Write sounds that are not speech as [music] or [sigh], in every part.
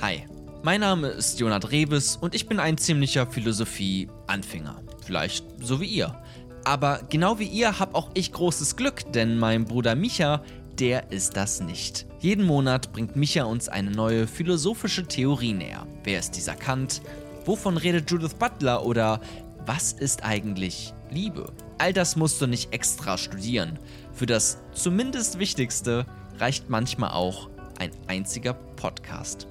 Hi, mein Name ist Jonat Reves und ich bin ein ziemlicher Philosophie-Anfänger. Vielleicht so wie ihr. Aber genau wie ihr habe auch ich großes Glück, denn mein Bruder Micha, der ist das nicht. Jeden Monat bringt Micha uns eine neue philosophische Theorie näher. Wer ist dieser Kant? Wovon redet Judith Butler? Oder was ist eigentlich Liebe? All das musst du nicht extra studieren. Für das zumindest Wichtigste reicht manchmal auch ein einziger Podcast.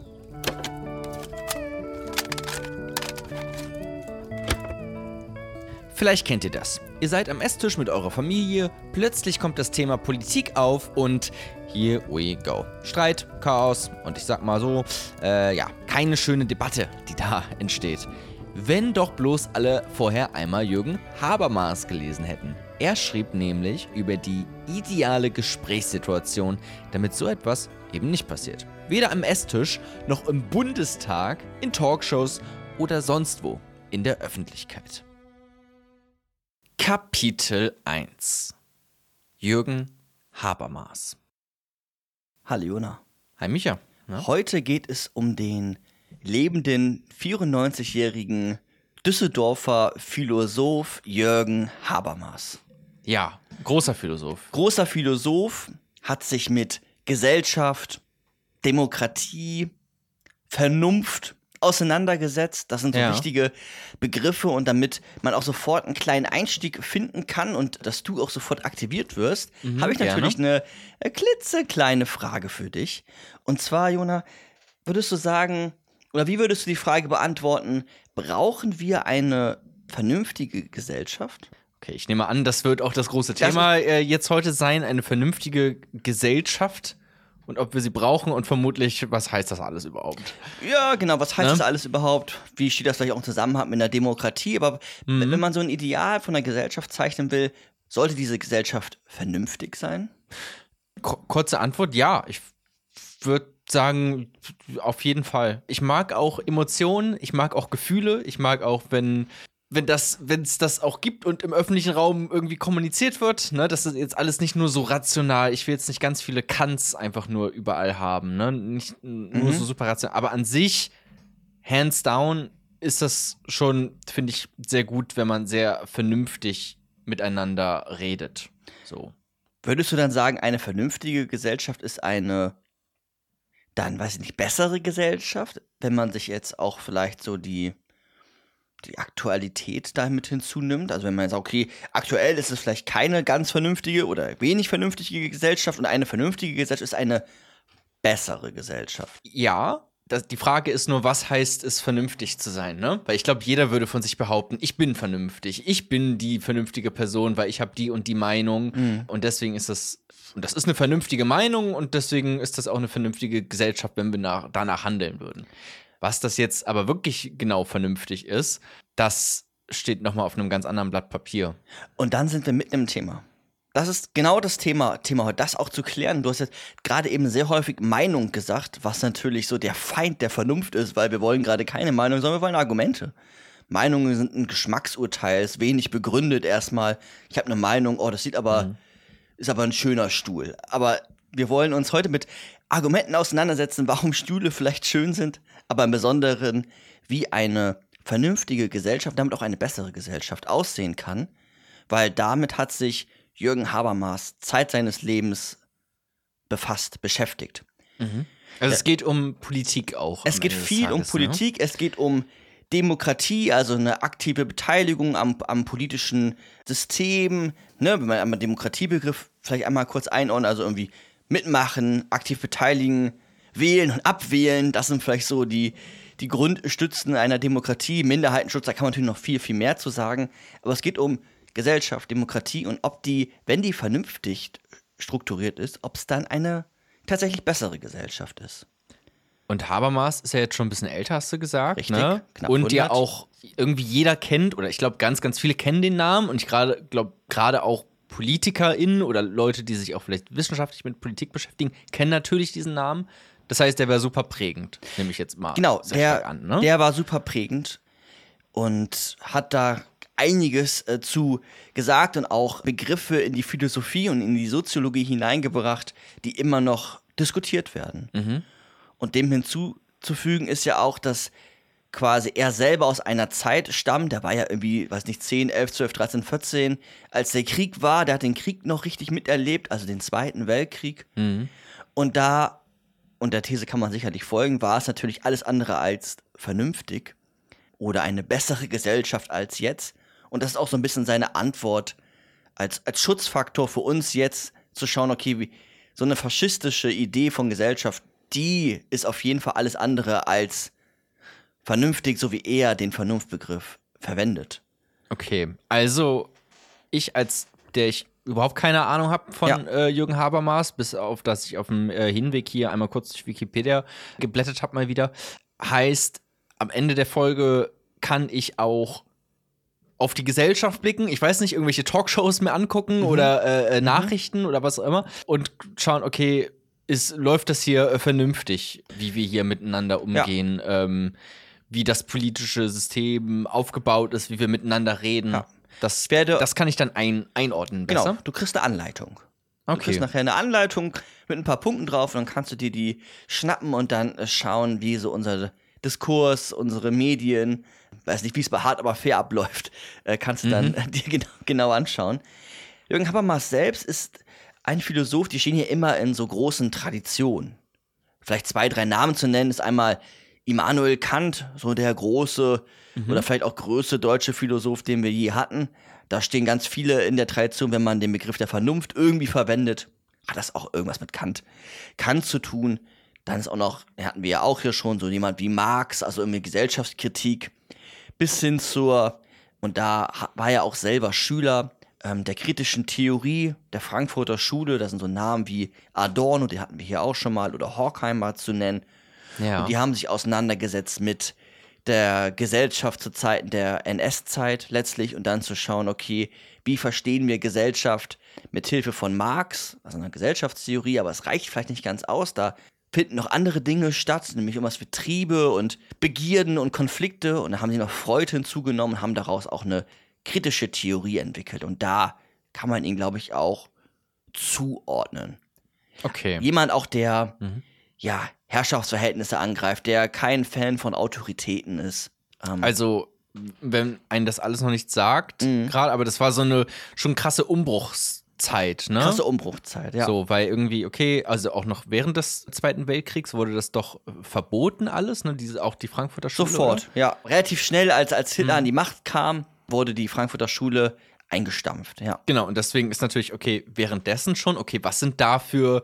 Vielleicht kennt ihr das. Ihr seid am Esstisch mit eurer Familie, plötzlich kommt das Thema Politik auf und here we go. Streit, Chaos und ich sag mal so, äh, ja, keine schöne Debatte, die da entsteht. Wenn doch bloß alle vorher einmal Jürgen Habermas gelesen hätten. Er schrieb nämlich über die ideale Gesprächssituation, damit so etwas eben nicht passiert. Weder am Esstisch noch im Bundestag, in Talkshows oder sonst wo in der Öffentlichkeit. Kapitel 1 Jürgen Habermas Hallo Jona. Hi Micha. Na? Heute geht es um den lebenden 94-jährigen Düsseldorfer Philosoph Jürgen Habermas. Ja, großer Philosoph. Großer Philosoph hat sich mit Gesellschaft, Demokratie, Vernunft auseinandergesetzt. Das sind so Ja. wichtige Begriffe und damit man auch sofort einen kleinen Einstieg finden kann und dass du auch sofort aktiviert wirst, Mhm, habe ich gerne. natürlich eine, äh, klitzekleine Frage für dich. Und zwar, Jona, würdest du sagen, oder wie würdest du die Frage beantworten, brauchen wir eine vernünftige Gesellschaft? Okay, ich nehme an, das wird auch das große Das Thema äh, jetzt heute sein, eine vernünftige Gesellschaft und ob wir sie brauchen und vermutlich, was heißt das alles überhaupt? Ja, genau. Was heißt Ne? das alles überhaupt? Wie steht das vielleicht auch im Zusammenhang mit einer Demokratie? Aber Mhm. wenn man so ein Ideal von einer Gesellschaft zeichnen will, sollte diese Gesellschaft vernünftig sein? Kurze Antwort, ja. Ich würde sagen, auf jeden Fall. Ich mag auch Emotionen, ich mag auch Gefühle, ich mag auch, wenn wenn das, wenn es das auch gibt und im öffentlichen Raum irgendwie kommuniziert wird, ne, das ist jetzt alles nicht nur so rational. Ich will jetzt nicht ganz viele Kants einfach nur überall haben, ne, nicht nur Mhm. so super rational. Aber an sich, hands down, ist das schon, finde ich, sehr gut, wenn man sehr vernünftig miteinander redet. So. Würdest du dann sagen, eine vernünftige Gesellschaft ist eine, dann weiß ich nicht, bessere Gesellschaft, wenn man sich jetzt auch vielleicht so die, die Aktualität damit hinzunimmt? Also wenn man sagt, okay, aktuell ist es vielleicht keine ganz vernünftige oder wenig vernünftige Gesellschaft und eine vernünftige Gesellschaft ist eine bessere Gesellschaft. Ja, das, die Frage ist nur, was heißt es, vernünftig zu sein, ne? Weil ich glaube, jeder würde von sich behaupten, ich bin vernünftig, ich bin die vernünftige Person, weil ich habe die und die Meinung Mhm. und deswegen ist das, und das ist eine vernünftige Meinung und deswegen ist das auch eine vernünftige Gesellschaft, wenn wir nach, danach handeln würden. Was das jetzt aber wirklich genau vernünftig ist, das steht nochmal auf einem ganz anderen Blatt Papier. Und dann sind wir mitten im Thema. Das ist genau das Thema, Thema heute, das auch zu klären. Du hast jetzt gerade eben sehr häufig Meinung gesagt, was natürlich so der Feind der Vernunft ist, weil wir wollen gerade keine Meinung, sondern wir wollen Argumente. Meinungen sind ein Geschmacksurteil, ist wenig begründet erstmal. Ich habe eine Meinung, oh, das sieht aber, ist aber ein schöner Stuhl. Aber wir wollen uns heute mit Argumenten auseinandersetzen, warum Stühle vielleicht schön sind, aber im Besonderen, wie eine vernünftige Gesellschaft, damit auch eine bessere Gesellschaft aussehen kann, weil damit hat sich Jürgen Habermas Zeit seines Lebens befasst, beschäftigt. Also es geht um Politik auch. Es geht viel um Tages, ne? Politik, es geht um Demokratie, also eine aktive Beteiligung am, am politischen System. Ne, wenn man einmal Demokratiebegriff vielleicht einmal kurz einordnet, also irgendwie mitmachen, aktiv beteiligen, wählen und abwählen, das sind vielleicht so die, die Grundstützen einer Demokratie. Minderheitenschutz, da kann man natürlich noch viel, viel mehr zu sagen. Aber es geht um Gesellschaft, Demokratie und ob die, wenn die vernünftig strukturiert ist, ob es dann eine tatsächlich bessere Gesellschaft ist. Und Habermas ist ja jetzt schon ein bisschen älter, hast du gesagt. Richtig, Ne? knapp und ja 100. auch irgendwie jeder kennt, oder ich glaube, ganz, ganz viele kennen den Namen. Und ich gerade glaube, gerade auch PolitikerInnen oder Leute, die sich auch vielleicht wissenschaftlich mit Politik beschäftigen, kennen natürlich diesen Namen. Das heißt, der wäre super prägend, nehme ich jetzt mal Genau, der, an. Ne? der war super prägend und hat da einiges äh, zu gesagt und auch Begriffe in die Philosophie und in die Soziologie hineingebracht, die immer noch diskutiert werden. Und dem hinzuzufügen ist ja auch, dass quasi er selber aus einer Zeit stammt, der war ja irgendwie, weiß nicht, 10, 11, 12, 13, 14, als der Krieg war, der hat den Krieg noch richtig miterlebt, also den Zweiten Weltkrieg. Und da, und der These kann man sicherlich folgen, war es natürlich alles andere als vernünftig oder eine bessere Gesellschaft als jetzt. Und das ist auch so ein bisschen seine Antwort als, als Schutzfaktor für uns jetzt zu schauen, okay, wie, so eine faschistische Idee von Gesellschaft, die ist auf jeden Fall alles andere als vernünftig, so wie er den Vernunftbegriff verwendet. Okay, also ich als der ich überhaupt keine Ahnung habe von Ja. äh, Jürgen Habermas, bis auf dass ich auf dem äh, Hinweg hier einmal kurz durch Wikipedia geblättert habe mal wieder, heißt am Ende der Folge kann ich auch auf die Gesellschaft blicken, ich weiß nicht, irgendwelche Talkshows mir angucken oder äh, äh, Nachrichten oder was auch immer und schauen, okay, ist, läuft das hier äh, vernünftig, wie wir hier miteinander umgehen, ähm, wie das politische System aufgebaut ist, wie wir miteinander reden. Ja. Das, werde- das kann ich dann ein, einordnen besser. Genau, du kriegst eine Anleitung. Du Okay. kriegst nachher eine Anleitung mit ein paar Punkten drauf und dann kannst du dir die schnappen und dann äh, schauen, wie so unser Diskurs, unsere Medien, weiß nicht, wie es bei Hart aber fair abläuft, äh, kannst du dann äh, [laughs] dir genau, genau anschauen. Jürgen Habermas selbst ist ein Philosoph, die stehen hier immer in so großen Traditionen. Vielleicht zwei, drei Namen zu nennen, ist einmal Immanuel Kant, so der große oder vielleicht auch größte deutsche Philosoph, den wir je hatten. Da stehen ganz viele in der Tradition, wenn man den Begriff der Vernunft irgendwie verwendet, hat das auch irgendwas mit Kant, Kant zu tun. Dann ist auch noch, hatten wir ja auch hier schon, so jemand wie Marx, also irgendwie Gesellschaftskritik, bis hin zur, und da war er auch selber Schüler ähm, der kritischen Theorie der Frankfurter Schule. Da sind so Namen wie Adorno, die hatten wir hier auch schon mal, oder Horkheimer zu nennen. Ja. Und die haben sich auseinandergesetzt mit der Gesellschaft zu Zeiten der NS-Zeit letztlich und dann zu schauen, okay, wie verstehen wir Gesellschaft mit Hilfe von Marx, also einer Gesellschaftstheorie, aber es reicht vielleicht nicht ganz aus, da finden noch andere Dinge statt, nämlich um was wie Triebe und Begierden und Konflikte und da haben sie noch Freud hinzugenommen und haben daraus auch eine kritische Theorie entwickelt und da kann man ihn, glaube ich, auch zuordnen okay. jemand auch, der Mhm. ja Herrschaftsverhältnisse angreift, der kein Fan von Autoritäten ist. Ähm, Also, wenn einen das alles noch nicht sagt, Mhm. gerade, aber das war so eine schon krasse Umbruchszeit, ne? krasse Umbruchzeit, ja. So, weil irgendwie, okay, also auch noch während des Zweiten Weltkriegs wurde das doch äh, verboten alles, ne? Diese, auch die Frankfurter Schule. Sofort, Oder? ja. Relativ schnell, als, als Hitler Mhm. an die Macht kam, wurde die Frankfurter Schule eingestampft, ja. Genau, und deswegen ist natürlich, okay, währenddessen schon, okay, was sind da für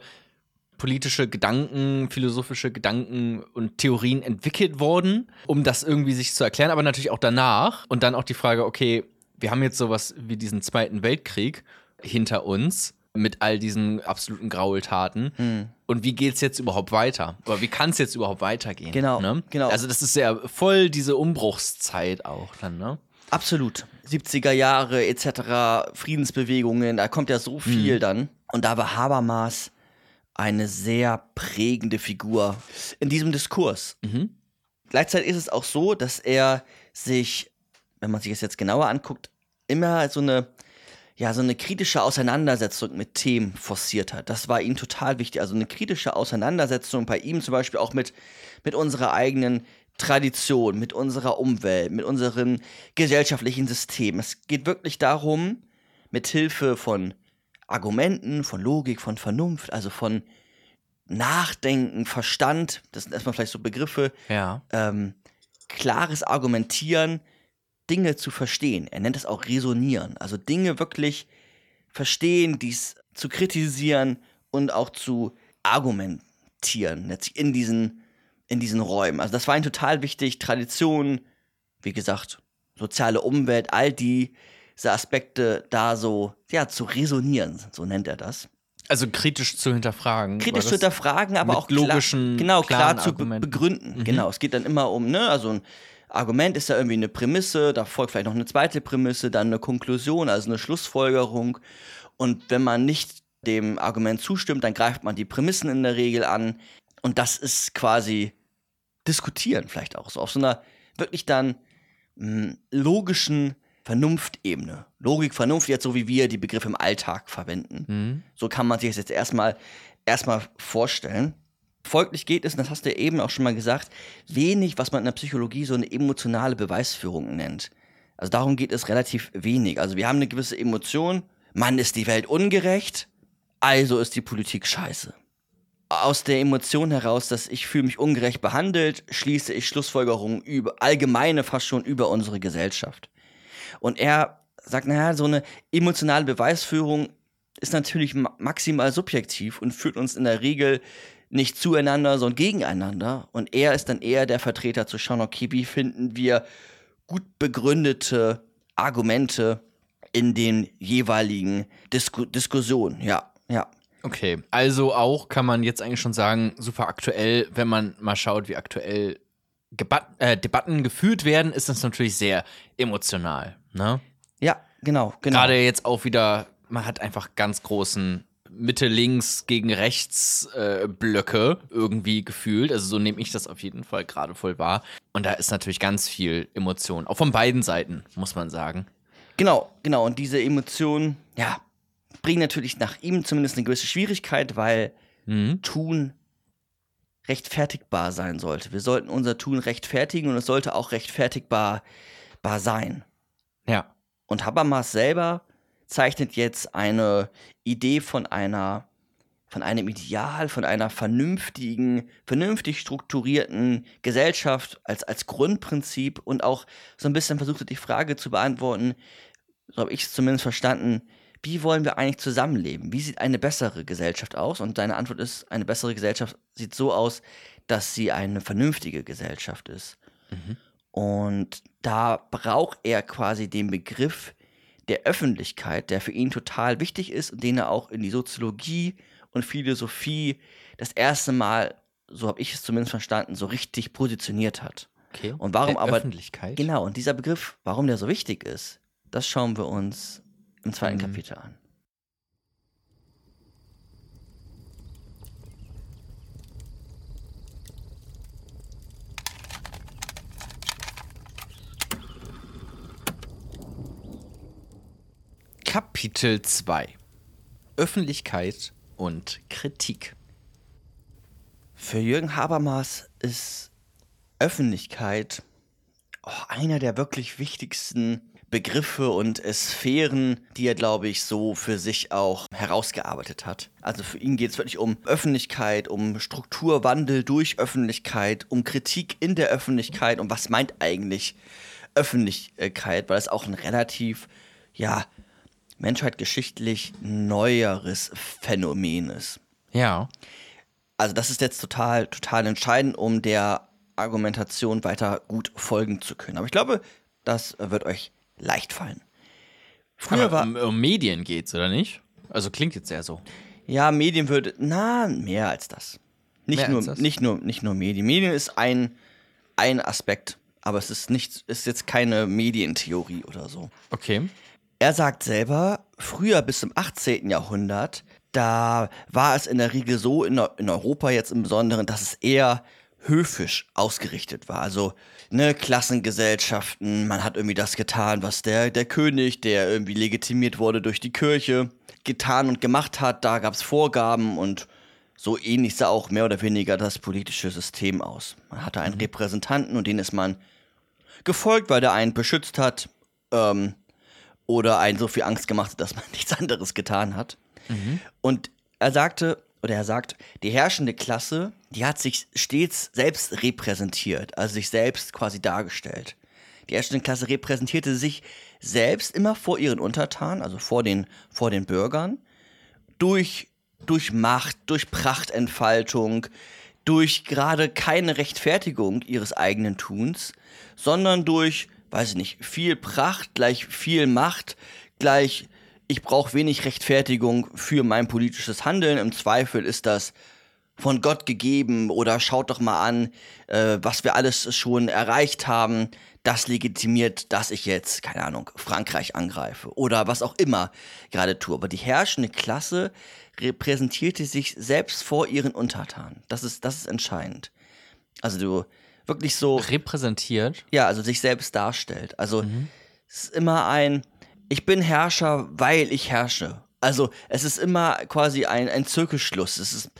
politische Gedanken, philosophische Gedanken und Theorien entwickelt worden, um das irgendwie sich zu erklären, aber natürlich auch danach. Und dann auch die Frage, okay, wir haben jetzt sowas wie diesen Zweiten Weltkrieg hinter uns mit all diesen absoluten Graultaten. Hm. Und wie geht's jetzt überhaupt weiter? Oder wie kann es jetzt überhaupt weitergehen? Genau, ne? genau. Also das ist ja voll diese Umbruchszeit auch dann, ne? Absolut. 70er Jahre etc., Friedensbewegungen, da kommt ja so viel dann. Und da war Habermas eine sehr prägende Figur in diesem Diskurs. Mhm. Gleichzeitig ist es auch so, dass er sich, wenn man sich das jetzt genauer anguckt, immer so eine, ja, so eine kritische Auseinandersetzung mit Themen forciert hat. Das war ihm total wichtig. Also eine kritische Auseinandersetzung bei ihm zum Beispiel auch mit, mit unserer eigenen Tradition, mit unserer Umwelt, mit unseren gesellschaftlichen Systemen. Es geht wirklich darum, mit Hilfe von Argumenten, von Logik, von Vernunft, also von Nachdenken, Verstand, das sind erstmal vielleicht so Begriffe, Ja. ähm, klares Argumentieren, Dinge zu verstehen. Er nennt es auch Resonieren. Also Dinge wirklich verstehen, dies zu kritisieren und auch zu argumentieren in diesen, in diesen Räumen. Also das war ihm total wichtig. Tradition, wie gesagt, soziale Umwelt, all die, diese Aspekte da so, ja, zu resonieren, so nennt er das. Also kritisch zu hinterfragen. Kritisch zu hinterfragen, aber auch klar, logischen, genau, klaren klar zu be begründen. Mhm. Genau, es geht dann immer um, ne, also ein Argument ist ja irgendwie eine Prämisse, da folgt vielleicht noch eine zweite Prämisse, dann eine Konklusion, also eine Schlussfolgerung. Und wenn man nicht dem Argument zustimmt, dann greift man die Prämissen in der Regel an. Und das ist quasi diskutieren vielleicht auch so auf so einer wirklich dann mh, logischen Vernunftebene. Logik, Vernunft, jetzt so wie wir die Begriffe im Alltag verwenden. Mhm. So kann man sich das jetzt erstmal erstmal vorstellen. Folglich geht es, und das hast du eben auch schon mal gesagt, wenig, was man in der Psychologie so eine emotionale Beweisführung nennt. Also darum geht es relativ wenig. Also wir haben eine gewisse Emotion, Mann ist die Welt ungerecht, also ist die Politik scheiße. Aus der Emotion heraus, dass ich fühle mich ungerecht behandelt, schließe ich Schlussfolgerungen über allgemeine fast schon über unsere Gesellschaft. Und er sagt, naja, so eine emotionale Beweisführung ist natürlich maximal subjektiv und führt uns in der Regel nicht zueinander, sondern gegeneinander. Und er ist dann eher der Vertreter zu schauen, okay, wie finden wir gut begründete Argumente in den jeweiligen Disku Diskussionen. Ja, ja. Okay, also auch kann man jetzt eigentlich schon sagen, super aktuell, wenn man mal schaut, wie aktuell äh, Debatten geführt werden, ist das natürlich sehr emotional. Ne? Ja, genau, genau. Gerade jetzt auch wieder, man hat einfach ganz großen Mitte links gegen rechts äh, irgendwie gefühlt. Also so nehme ich das auf jeden Fall gerade voll wahr. Und da ist natürlich ganz viel Emotion. Auch von beiden Seiten, muss man sagen. Genau, genau. Und diese Emotionen, ja, bringen natürlich nach ihm zumindest eine gewisse Schwierigkeit, weil mhm. Tun rechtfertigbar sein sollte. Wir sollten unser Tun rechtfertigen und es sollte auch rechtfertigbar sein. Ja. Und Habermas selber zeichnet jetzt eine Idee von einer von einem Ideal, von einer vernünftigen, vernünftig strukturierten Gesellschaft als, als Grundprinzip und auch so ein bisschen versucht die Frage zu beantworten, so habe ich es zumindest verstanden, wie wollen wir eigentlich zusammenleben? Wie sieht eine bessere Gesellschaft aus? Und deine Antwort ist, eine bessere Gesellschaft sieht so aus, dass sie eine vernünftige Gesellschaft ist. Mhm. Und da braucht er quasi den Begriff der Öffentlichkeit, der für ihn total wichtig ist und den er auch in die Soziologie und Philosophie das erste Mal, so habe ich es zumindest verstanden, so richtig positioniert hat. Okay. Und warum der aber Öffentlichkeit. Genau, und dieser Begriff, warum der so wichtig ist, das schauen wir uns im zweiten mhm. Kapitel an. Kapitel 2 Öffentlichkeit und Kritik. Für Jürgen Habermas ist Öffentlichkeit oh, einer der wirklich wichtigsten Begriffe und Sphären, die er, glaube ich, so für sich auch herausgearbeitet hat. Also für ihn geht es wirklich um Öffentlichkeit, um Strukturwandel durch Öffentlichkeit, um Kritik in der Öffentlichkeit und was meint eigentlich Öffentlichkeit, weil es auch ein relativ, ja, menschheitgeschichtlich neueres Phänomen ist. Ja. Also das ist jetzt total, total entscheidend, um der Argumentation weiter gut folgen zu können. Aber ich glaube, das wird euch leicht fallen. Früher war um, Medien geht's oder nicht? Also klingt jetzt sehr so. Ja, Medien würde na mehr als das. Nicht mehr nur das? nicht nur nicht nur Medien. Medien ist ein ein Aspekt, aber es ist nicht ist jetzt keine Medientheorie oder so. Okay. Er sagt selber, früher bis zum 18. Jahrhundert, da war es in der Regel so, in, in Europa jetzt im Besonderen, dass es eher höfisch ausgerichtet war. Also ne, Klassengesellschaften, man hat irgendwie das getan, was der, der König, der irgendwie legitimiert wurde durch die Kirche, getan und gemacht hat. Da gab es Vorgaben und so ähnlich sah auch mehr oder weniger das politische System aus. Man hatte einen mhm. Repräsentanten und den ist man gefolgt, weil der einen beschützt hat ähm, oder einen so viel Angst gemacht hat, dass man [laughs] nichts anderes getan hat. Mhm. Und er sagte, oder er sagt, die herrschende Klasse, die hat sich stets selbst repräsentiert, also sich selbst quasi dargestellt. Die herrschende Klasse repräsentierte sich selbst immer vor ihren Untertanen, also vor den, vor den Bürgern, durch, durch Macht, durch Prachtentfaltung, durch gerade keine Rechtfertigung ihres eigenen Tuns, sondern durch, weiß ich nicht, viel Pracht gleich viel Macht gleich ich brauche wenig Rechtfertigung für mein politisches Handeln. Im Zweifel ist das von Gott gegeben oder schaut doch mal an, äh, was wir alles schon erreicht haben. Das legitimiert, dass ich jetzt, keine Ahnung, Frankreich angreife oder was auch immer gerade tue. Aber die herrschende Klasse repräsentierte sich selbst vor ihren Untertanen. Das ist, das ist entscheidend. Also du wirklich so. Repräsentiert? Ja, also sich selbst darstellt. Also mhm. es ist immer ein, ich bin Herrscher, weil ich herrsche. Also es ist immer quasi ein, ein Zirkelschluss. Es ist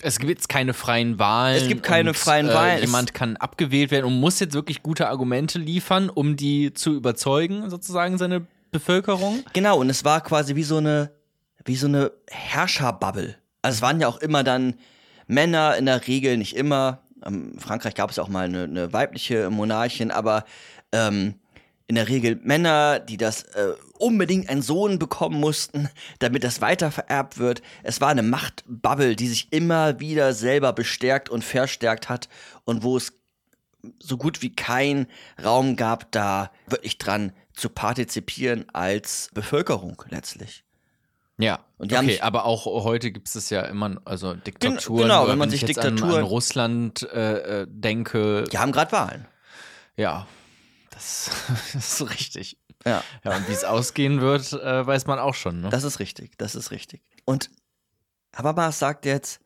es gibt jetzt keine freien Wahlen. Es gibt keine und, freien Wahlen. Äh, jemand kann abgewählt werden und muss jetzt wirklich gute Argumente liefern, um die zu überzeugen, sozusagen seine Bevölkerung. Genau, und es war quasi wie so eine, wie so eine Herrscherbubble. Also es waren ja auch immer dann Männer, in der Regel nicht immer. In Frankreich gab es auch mal eine, eine weibliche Monarchin, aber ähm, in der Regel Männer, die das äh, unbedingt einen Sohn bekommen mussten, damit das weiter vererbt wird. Es war eine Machtbubble, die sich immer wieder selber bestärkt und verstärkt hat und wo es so gut wie kein Raum gab, da wirklich dran zu partizipieren als Bevölkerung letztlich. Ja, okay, aber auch heute gibt es ja immer, also Diktaturen. genau, wenn man ich sich jetzt an, Diktaturen- an Russland äh, äh, denke, Die haben gerade Wahlen. ja, [laughs] das, ist richtig. Ja. Ja, und wie es ausgehen wird, äh, weiß man auch schon. Ne? Das ist richtig, das ist richtig. Und Habermas sagt jetzt,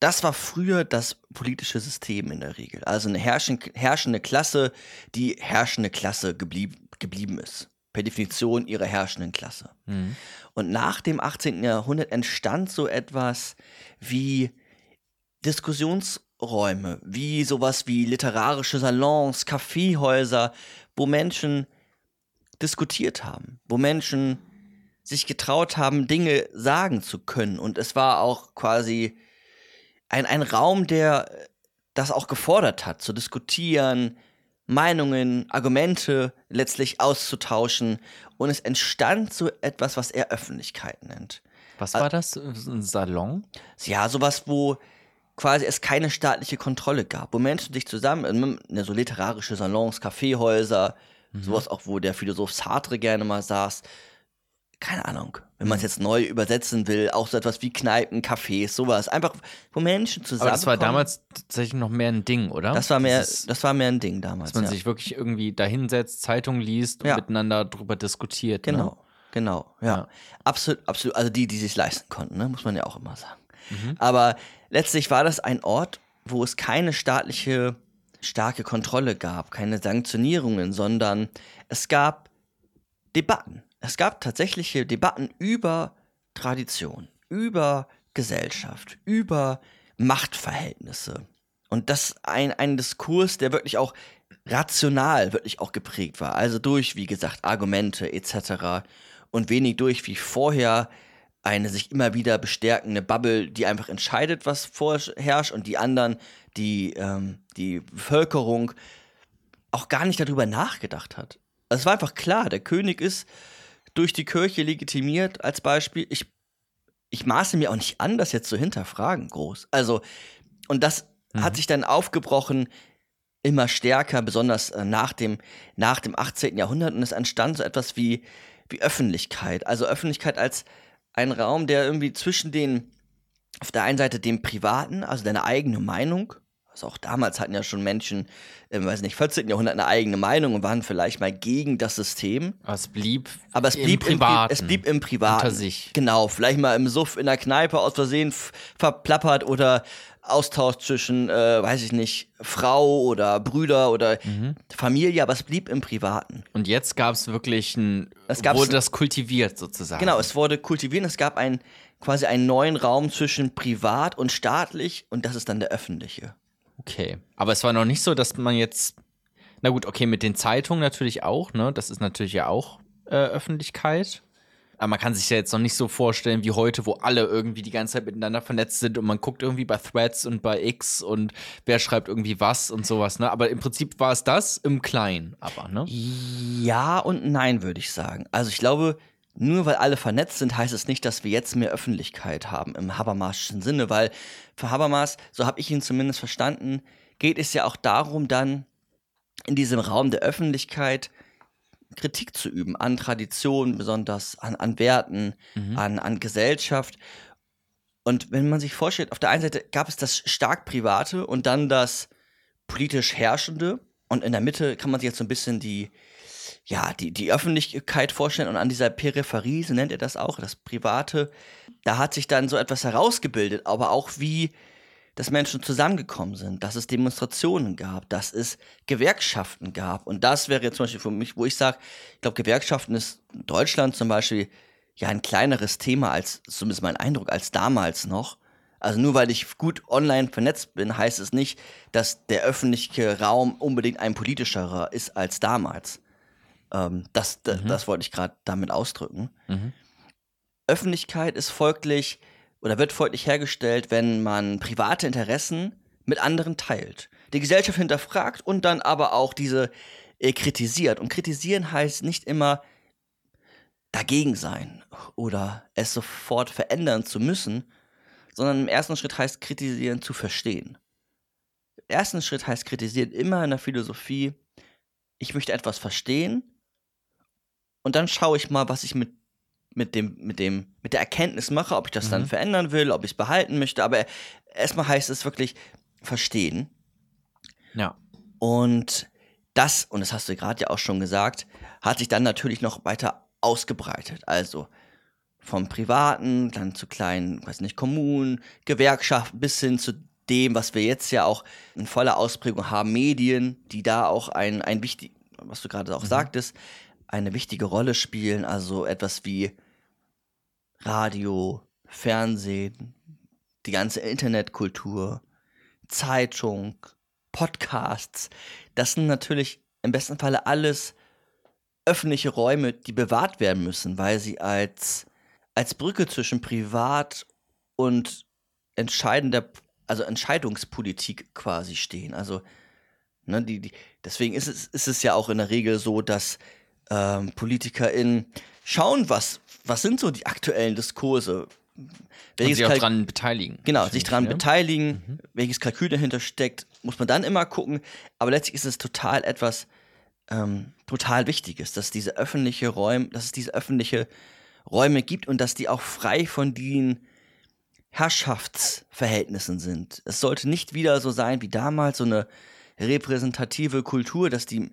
das war früher das politische System in der Regel. Also eine herrschen, herrschende Klasse, die herrschende Klasse geblieb, geblieben ist. Per Definition ihrer herrschenden Klasse. Mhm. Und nach dem 18. Jahrhundert entstand so etwas wie Diskussionsräume, wie sowas wie literarische Salons, Kaffeehäuser, wo Menschen diskutiert haben, wo Menschen sich getraut haben, Dinge sagen zu können. Und es war auch quasi ein, ein Raum, der das auch gefordert hat, zu diskutieren, Meinungen, Argumente letztlich auszutauschen. Und es entstand so etwas, was er Öffentlichkeit nennt. Was war das? Ein Salon? Ja, sowas, wo quasi es keine staatliche Kontrolle gab, wo Menschen sich zusammen, ne, so literarische Salons, Kaffeehäuser, sowas auch, wo der Philosoph Sartre gerne mal saß. Keine Ahnung, wenn man es jetzt neu übersetzen will, auch so etwas wie Kneipen, Cafés, sowas. Einfach, wo Menschen zusammen. Aber das war damals tatsächlich noch mehr ein Ding, oder? Das war mehr, Dieses, das war mehr ein Ding damals. dass man ja. sich wirklich irgendwie dahinsetzt, Zeitung liest und Ja. miteinander drüber diskutiert. Ne? Genau, genau, ja. Ja. Absolut, absolut. Also die, die sich leisten konnten, ne? muss man ja auch immer sagen. Mhm. Aber letztlich war das ein Ort, wo es keine staatliche starke Kontrolle gab, keine Sanktionierungen, sondern es gab Debatten. Es gab tatsächliche Debatten über Tradition, über Gesellschaft, über Machtverhältnisse. Und das ein, ein Diskurs, der wirklich auch rational, wirklich auch geprägt war. Also durch, wie gesagt, Argumente etc. Und wenig durch, wie vorher, eine sich immer wieder bestärkende Bubble, die einfach entscheidet, was vorherrscht und die anderen, die, ähm, die Bevölkerung, auch gar nicht darüber nachgedacht hat. Also es war einfach klar, der König ist durch die Kirche legitimiert als Beispiel. Ich, ich maße mir auch nicht an, das jetzt zu hinterfragen, groß. Also, und das hat sich dann aufgebrochen, immer stärker, besonders äh, nach, dem, nach dem 18. Jahrhundert. Und es entstand so etwas wie, wie Öffentlichkeit. Also Öffentlichkeit als ein Raum, der irgendwie zwischen den, auf der einen Seite dem Privaten, also deine eigene Meinung, also auch damals hatten ja schon Menschen im, weiß nicht, 14. Jahrhundert eine eigene Meinung und waren vielleicht mal gegen das System. Aber es blieb, Aber es im blieb im, Pri Privaten. es blieb im Privaten. Unter sich. Genau, vielleicht mal im Suff in der Kneipe aus Versehen verplappert oder Austausch zwischen, äh, weiß ich nicht, Frau oder Brüder oder Mhm. Familie, aber es blieb im Privaten. Und jetzt gab es wirklich ein, Es wurde das kultiviert sozusagen. Genau, es wurde kultiviert, es gab ein, quasi einen neuen Raum zwischen privat und staatlich und das ist dann der öffentliche. Okay. Aber es war noch nicht so, dass man jetzt, na gut, okay, mit den Zeitungen natürlich auch, ne? Das ist natürlich ja auch äh, Öffentlichkeit. Aber man kann sich ja jetzt noch nicht so vorstellen wie heute, wo alle irgendwie die ganze Zeit miteinander vernetzt sind und man guckt irgendwie bei Threads und bei X und wer schreibt irgendwie was und sowas, ne? Aber im Prinzip war es das im Kleinen, aber, ne? Ja und nein, würde ich sagen. Also ich glaube, nur weil alle vernetzt sind, heißt es nicht, dass wir jetzt mehr Öffentlichkeit haben im Habermaschen Sinne, weil für Habermas, so habe ich ihn zumindest verstanden, geht es ja auch darum, dann in diesem Raum der Öffentlichkeit Kritik zu üben an Traditionen, besonders an, an Werten, an, an Gesellschaft. Und wenn man sich vorstellt, auf der einen Seite gab es das stark Private und dann das politisch Herrschende. Und in der Mitte kann man sich jetzt so ein bisschen die, ja, die, die Öffentlichkeit vorstellen. Und an dieser Peripherie, so nennt er das auch, das Private, da hat sich dann so etwas herausgebildet, aber auch wie dass Menschen zusammengekommen sind, dass es Demonstrationen gab, dass es Gewerkschaften gab. Und das wäre jetzt zum Beispiel für mich, wo ich sage, ich glaube, Gewerkschaften ist in Deutschland zum Beispiel ja ein kleineres Thema als, zumindest mein Eindruck, als damals noch. Also nur weil ich gut online vernetzt bin, heißt es nicht, dass der öffentliche Raum unbedingt ein politischerer ist als damals. Ähm, das, mhm. das wollte ich gerade damit ausdrücken. Mhm. Öffentlichkeit ist folglich oder wird folglich hergestellt, wenn man private Interessen mit anderen teilt. Die Gesellschaft hinterfragt und dann aber auch diese äh, kritisiert. Und kritisieren heißt nicht immer dagegen sein oder es sofort verändern zu müssen, sondern im ersten Schritt heißt kritisieren zu verstehen. Im ersten Schritt heißt kritisieren immer in der Philosophie, ich möchte etwas verstehen und dann schaue ich mal, was ich mit, mit, dem, mit, dem, mit der Erkenntnis mache, ob ich das mhm. dann verändern will, ob ich es behalten möchte. Aber erstmal heißt es wirklich verstehen. Ja. Und das, und das hast du gerade ja auch schon gesagt, hat sich dann natürlich noch weiter ausgebreitet. Also vom Privaten, dann zu kleinen, weiß nicht, Kommunen, Gewerkschaften bis hin zu dem, was wir jetzt ja auch in voller Ausprägung haben, Medien, die da auch ein, ein wichtig, was du gerade auch mhm. sagtest, eine wichtige Rolle spielen. Also etwas wie Radio, Fernsehen, die ganze Internetkultur, Zeitung, Podcasts. Das sind natürlich im besten Falle alles öffentliche Räume, die bewahrt werden müssen, weil sie als als Brücke zwischen Privat und entscheidender, also Entscheidungspolitik quasi stehen. Also, ne, die, die, deswegen ist es, ist es ja auch in der Regel so, dass ähm, PolitikerInnen schauen, was, was sind so die aktuellen Diskurse. Welches und sich auch daran beteiligen. Genau, sich daran ja. beteiligen, mhm. welches Kalkül dahinter steckt, muss man dann immer gucken. Aber letztlich ist es total etwas ähm, total Wichtiges, dass diese öffentliche Räume, dass es diese öffentliche Räume gibt und dass die auch frei von den Herrschaftsverhältnissen sind. Es sollte nicht wieder so sein wie damals, so eine repräsentative Kultur, dass die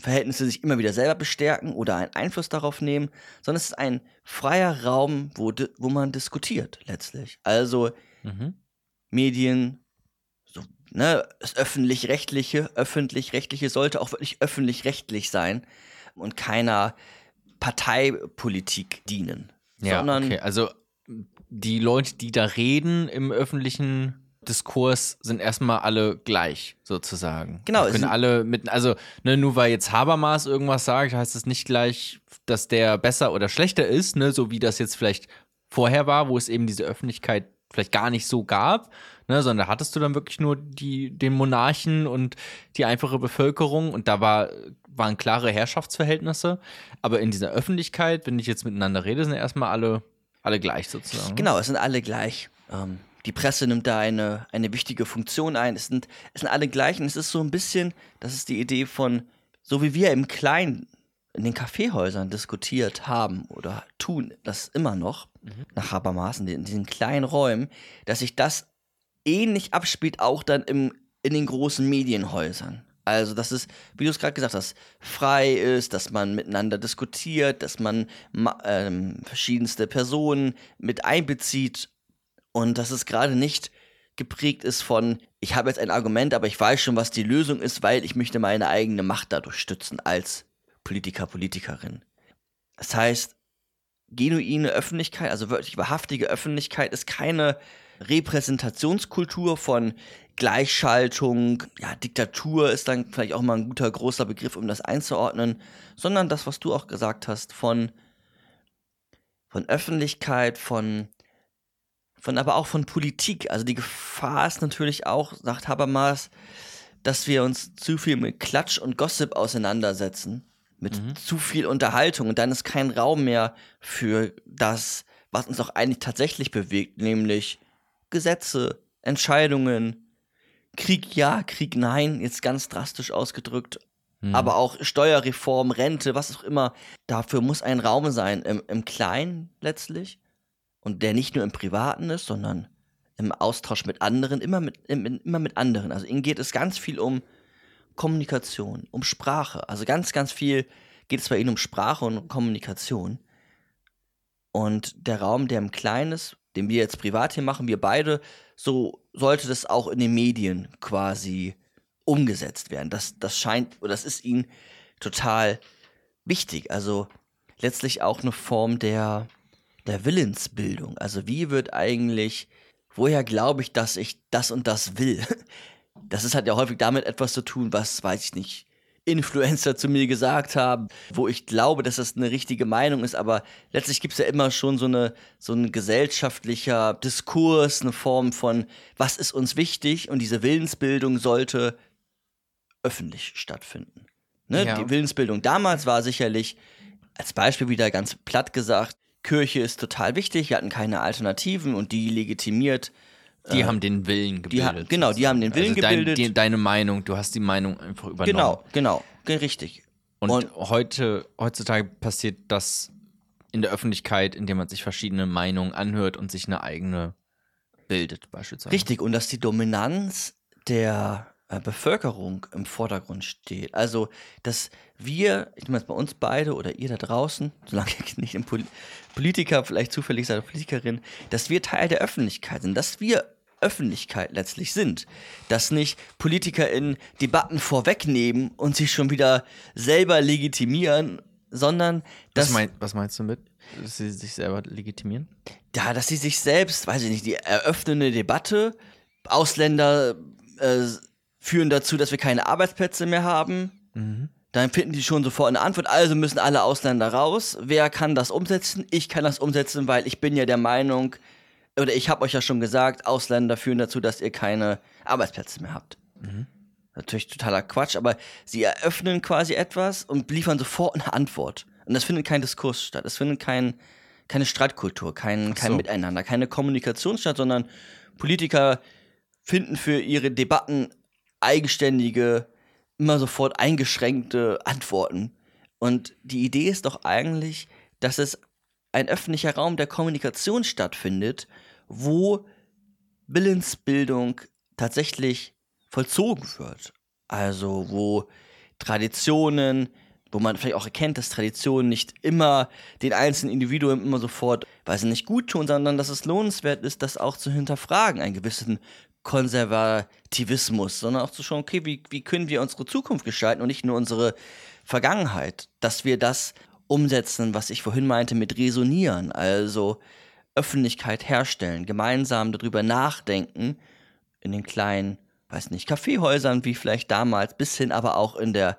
Machtverhältnisse sich immer wieder selber bestärken oder einen Einfluss darauf nehmen, sondern es ist ein freier Raum, wo, wo man diskutiert letztlich. Also mhm. Medien, so, ne, das öffentlich-rechtliche, öffentlich-rechtliche sollte auch wirklich öffentlich-rechtlich sein und keiner Parteipolitik dienen. Ja, sondern okay. Also die Leute, die da reden im öffentlichen Diskurs, sind erstmal alle gleich, sozusagen. Genau. Können alle mit, also ne, nur weil jetzt Habermas irgendwas sagt, heißt es nicht gleich, dass der besser oder schlechter ist, ne, so wie das jetzt vielleicht vorher war, wo es eben diese Öffentlichkeit vielleicht gar nicht so gab, ne, sondern da hattest du dann wirklich nur die, den Monarchen und die einfache Bevölkerung und da war waren klare Herrschaftsverhältnisse, aber in dieser Öffentlichkeit, wenn ich jetzt miteinander rede, sind erstmal alle, alle gleich sozusagen. Genau, es sind alle gleich. Ähm, die Presse nimmt da eine, eine wichtige Funktion ein. Es sind, es sind alle gleich und es ist so ein bisschen, das ist die Idee von, so wie wir im Kleinen in den Kaffeehäusern diskutiert haben oder tun das immer noch, mhm. nach Habermas, in diesen kleinen Räumen, dass sich das ähnlich abspielt, auch dann im, in den großen Medienhäusern. Also, dass es, wie du es gerade gesagt hast, frei ist, dass man miteinander diskutiert, dass man ähm, verschiedenste Personen mit einbezieht und dass es gerade nicht geprägt ist von, ich habe jetzt ein Argument, aber ich weiß schon, was die Lösung ist, weil ich möchte meine eigene Macht dadurch stützen als Politiker, Politikerin. Das heißt, genuine Öffentlichkeit, also wirklich wahrhaftige Öffentlichkeit, ist keine Repräsentationskultur von Gleichschaltung, ja, Diktatur ist dann vielleicht auch mal ein guter großer Begriff, um das einzuordnen, sondern das, was du auch gesagt hast, von, von Öffentlichkeit, von, von aber auch von Politik. Also die Gefahr ist natürlich auch, sagt Habermas, dass wir uns zu viel mit Klatsch und Gossip auseinandersetzen, mit mhm. zu viel Unterhaltung und dann ist kein Raum mehr für das, was uns auch eigentlich tatsächlich bewegt, nämlich Gesetze, Entscheidungen, Krieg ja, Krieg nein, jetzt ganz drastisch ausgedrückt. Hm. Aber auch Steuerreform, Rente, was auch immer. Dafür muss ein Raum sein, im, im Kleinen letztlich. Und der nicht nur im Privaten ist, sondern im Austausch mit anderen, immer mit, immer mit anderen. Also ihnen geht es ganz viel um Kommunikation, um Sprache. Also ganz, ganz viel geht es bei ihnen um Sprache und Kommunikation. Und der Raum, der im Kleinen ist, den wir jetzt privat hier machen, wir beide, so sollte das auch in den Medien quasi umgesetzt werden. Das, das scheint, das ist ihnen total wichtig. Also letztlich auch eine Form der, der Willensbildung. Also wie wird eigentlich, woher glaube ich, dass ich das und das will? [laughs] Das ist, hat ja häufig damit etwas zu tun, was, weiß ich nicht, Influencer zu mir gesagt haben, wo ich glaube, dass das eine richtige Meinung ist, aber letztlich gibt es ja immer schon so eine so ein gesellschaftlicher Diskurs, eine Form von was ist uns wichtig und diese Willensbildung sollte öffentlich stattfinden. Ne? Ja. Die Willensbildung damals war sicherlich als Beispiel wieder ganz platt gesagt, Kirche ist total wichtig, wir hatten keine Alternativen und die legitimiert Die haben den Willen die gebildet. genau, die haben den Willen also dein, gebildet. Die, deine Meinung, du hast die Meinung einfach übernommen. Genau, genau, ge- richtig. Und, Und- heute, heutzutage passiert das in der Öffentlichkeit, indem man sich verschiedene Meinungen anhört und sich eine eigene bildet, beispielsweise. Richtig, und dass die Dominanz der äh, Bevölkerung im Vordergrund steht. Also, dass wir, ich meine jetzt bei uns beide oder ihr da draußen, [laughs] solange ihr nicht ein Pol Politiker, vielleicht zufällig seid oder Politikerin, dass wir Teil der Öffentlichkeit sind, dass wir Öffentlichkeit letztlich sind. Dass nicht PolitikerInnen Debatten vorwegnehmen und sich schon wieder selber legitimieren, sondern dass. Was, mein, was meinst du mit, dass sie sich selber legitimieren? ja, dass sie sich selbst, weiß ich nicht, die eröffnende Debatte, Ausländer äh, führen dazu, dass wir keine Arbeitsplätze mehr haben. Dann finden die schon sofort eine Antwort, also müssen alle Ausländer raus. Wer kann das umsetzen? Ich kann das umsetzen, weil ich bin ja der Meinung, oder ich habe euch ja schon gesagt, Ausländer führen dazu, dass ihr keine Arbeitsplätze mehr habt. Natürlich totaler Quatsch, aber sie eröffnen quasi etwas und liefern sofort eine Antwort. Und das findet kein Diskurs statt. Es findet kein, keine Streitkultur, kein, kein so. Miteinander, keine Kommunikation statt, sondern Politiker finden für ihre Debatten eigenständige, immer sofort eingeschränkte Antworten. Und die Idee ist doch eigentlich, dass es ein öffentlicher Raum der Kommunikation stattfindet, wo Willensbildung tatsächlich vollzogen wird. Also wo Traditionen, wo man vielleicht auch erkennt, dass Traditionen nicht immer den einzelnen Individuen immer sofort, weil sie nicht gut tun, sondern dass es lohnenswert ist, das auch zu hinterfragen, einen gewissen Konservativismus, sondern auch zu schauen, okay, wie, wie können wir unsere Zukunft gestalten und nicht nur unsere Vergangenheit, dass wir das umsetzen, was ich vorhin meinte mit resonieren, also Öffentlichkeit herstellen, gemeinsam darüber nachdenken, in den kleinen, weiß nicht, Kaffeehäusern wie vielleicht damals, bis hin aber auch in der,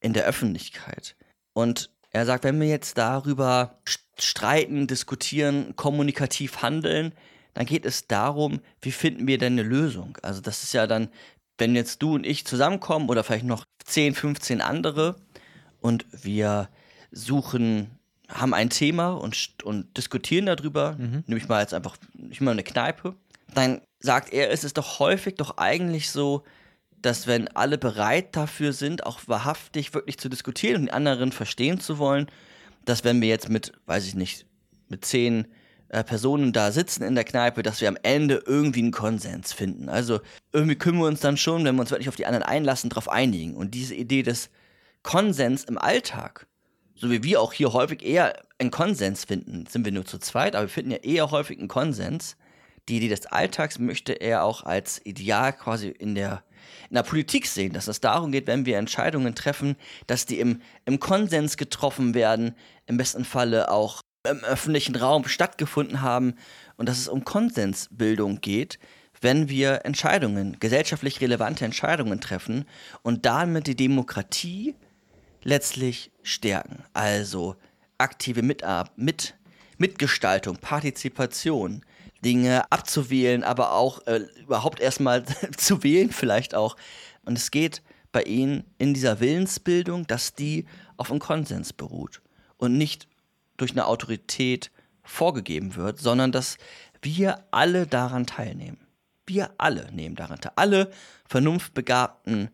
in der Öffentlichkeit. Und er sagt, wenn wir jetzt darüber st- streiten, diskutieren, kommunikativ handeln, dann geht es darum, wie finden wir denn eine Lösung? Also das ist ja dann, wenn jetzt du und ich zusammenkommen oder vielleicht noch 10, 15 andere und wir suchen, haben ein Thema und, und diskutieren darüber, nehme ich mal jetzt einfach, ich mal eine Kneipe, dann sagt er, es ist doch häufig doch eigentlich so, dass wenn alle bereit dafür sind, auch wahrhaftig wirklich zu diskutieren und die anderen verstehen zu wollen, dass wenn wir jetzt mit, weiß ich nicht, mit zehn äh, Personen da sitzen in der Kneipe, dass wir am Ende irgendwie einen Konsens finden. Also irgendwie können wir uns dann schon, wenn wir uns wirklich auf die anderen einlassen, darauf einigen. Und diese Idee des Konsens im Alltag, so wie wir auch hier häufig eher einen Konsens finden, sind wir nur zu zweit, aber wir finden ja eher häufig einen Konsens. Die Idee des Alltags möchte er auch als Ideal quasi in der, in der Politik sehen, dass es darum geht, wenn wir Entscheidungen treffen, dass die im, im Konsens getroffen werden, im besten Falle auch im öffentlichen Raum stattgefunden haben und dass es um Konsensbildung geht, wenn wir Entscheidungen, gesellschaftlich relevante Entscheidungen treffen und damit die Demokratie letztlich stärken. Also aktive Mitab mit Mitgestaltung, Partizipation, Dinge abzuwählen, aber auch äh, überhaupt erstmal [laughs] zu wählen vielleicht auch. Und es geht bei ihnen in dieser Willensbildung, dass die auf einem Konsens beruht und nicht durch eine Autorität vorgegeben wird, sondern dass wir alle daran teilnehmen. Wir alle nehmen daran teil. Alle vernunftbegabten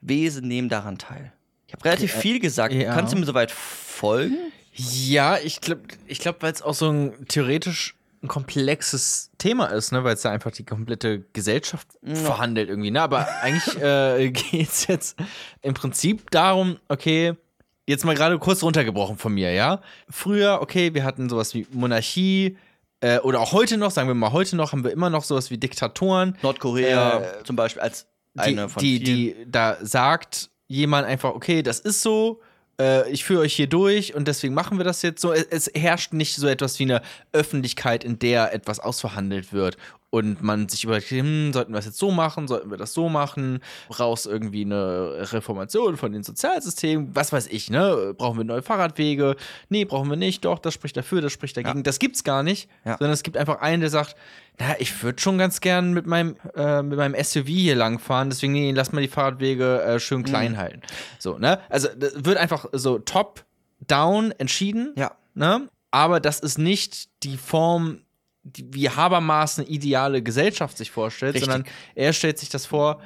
Wesen nehmen daran teil. Ich habe relativ viel gesagt. ja. Kannst du mir soweit folgen? Ja, ich glaube, ich glaub, weil es auch so ein theoretisch ein komplexes Thema ist, ne, weil es da einfach die komplette Gesellschaft verhandelt irgendwie. Ne? Aber eigentlich äh, [laughs] geht es jetzt im Prinzip darum, okay, jetzt mal gerade kurz runtergebrochen von mir, ja. Früher, okay, wir hatten sowas wie Monarchie, äh, oder auch heute noch, sagen wir mal heute noch, haben wir immer noch sowas wie Diktatoren. Nordkorea Äh, zum Beispiel als die, eine von die, vielen. die, da sagt jemand einfach, okay, das ist so äh, ich führe euch hier durch und deswegen machen wir das jetzt so. Es, es herrscht nicht so etwas wie eine Öffentlichkeit, in der etwas ausverhandelt wird und man sich überlegt, hm, sollten wir das jetzt so machen, sollten wir das so machen, raus irgendwie eine Reformation von den Sozialsystemen, was weiß ich, ne? Brauchen wir neue Fahrradwege? Nee, brauchen wir nicht, doch, das spricht dafür, das spricht dagegen. Ja. Das gibt's gar nicht, ja. sondern es gibt einfach einen, der sagt, na, ich würde schon ganz gern mit meinem, äh, mit meinem SUV hier langfahren, deswegen nee, lass mal die Fahrradwege äh, schön klein mhm. halten. So, ne? Also das wird einfach so top down entschieden. Ja. Ne? Aber das ist nicht die Form die, wie Habermas eine ideale Gesellschaft sich vorstellt, Richtig. sondern er stellt sich das vor,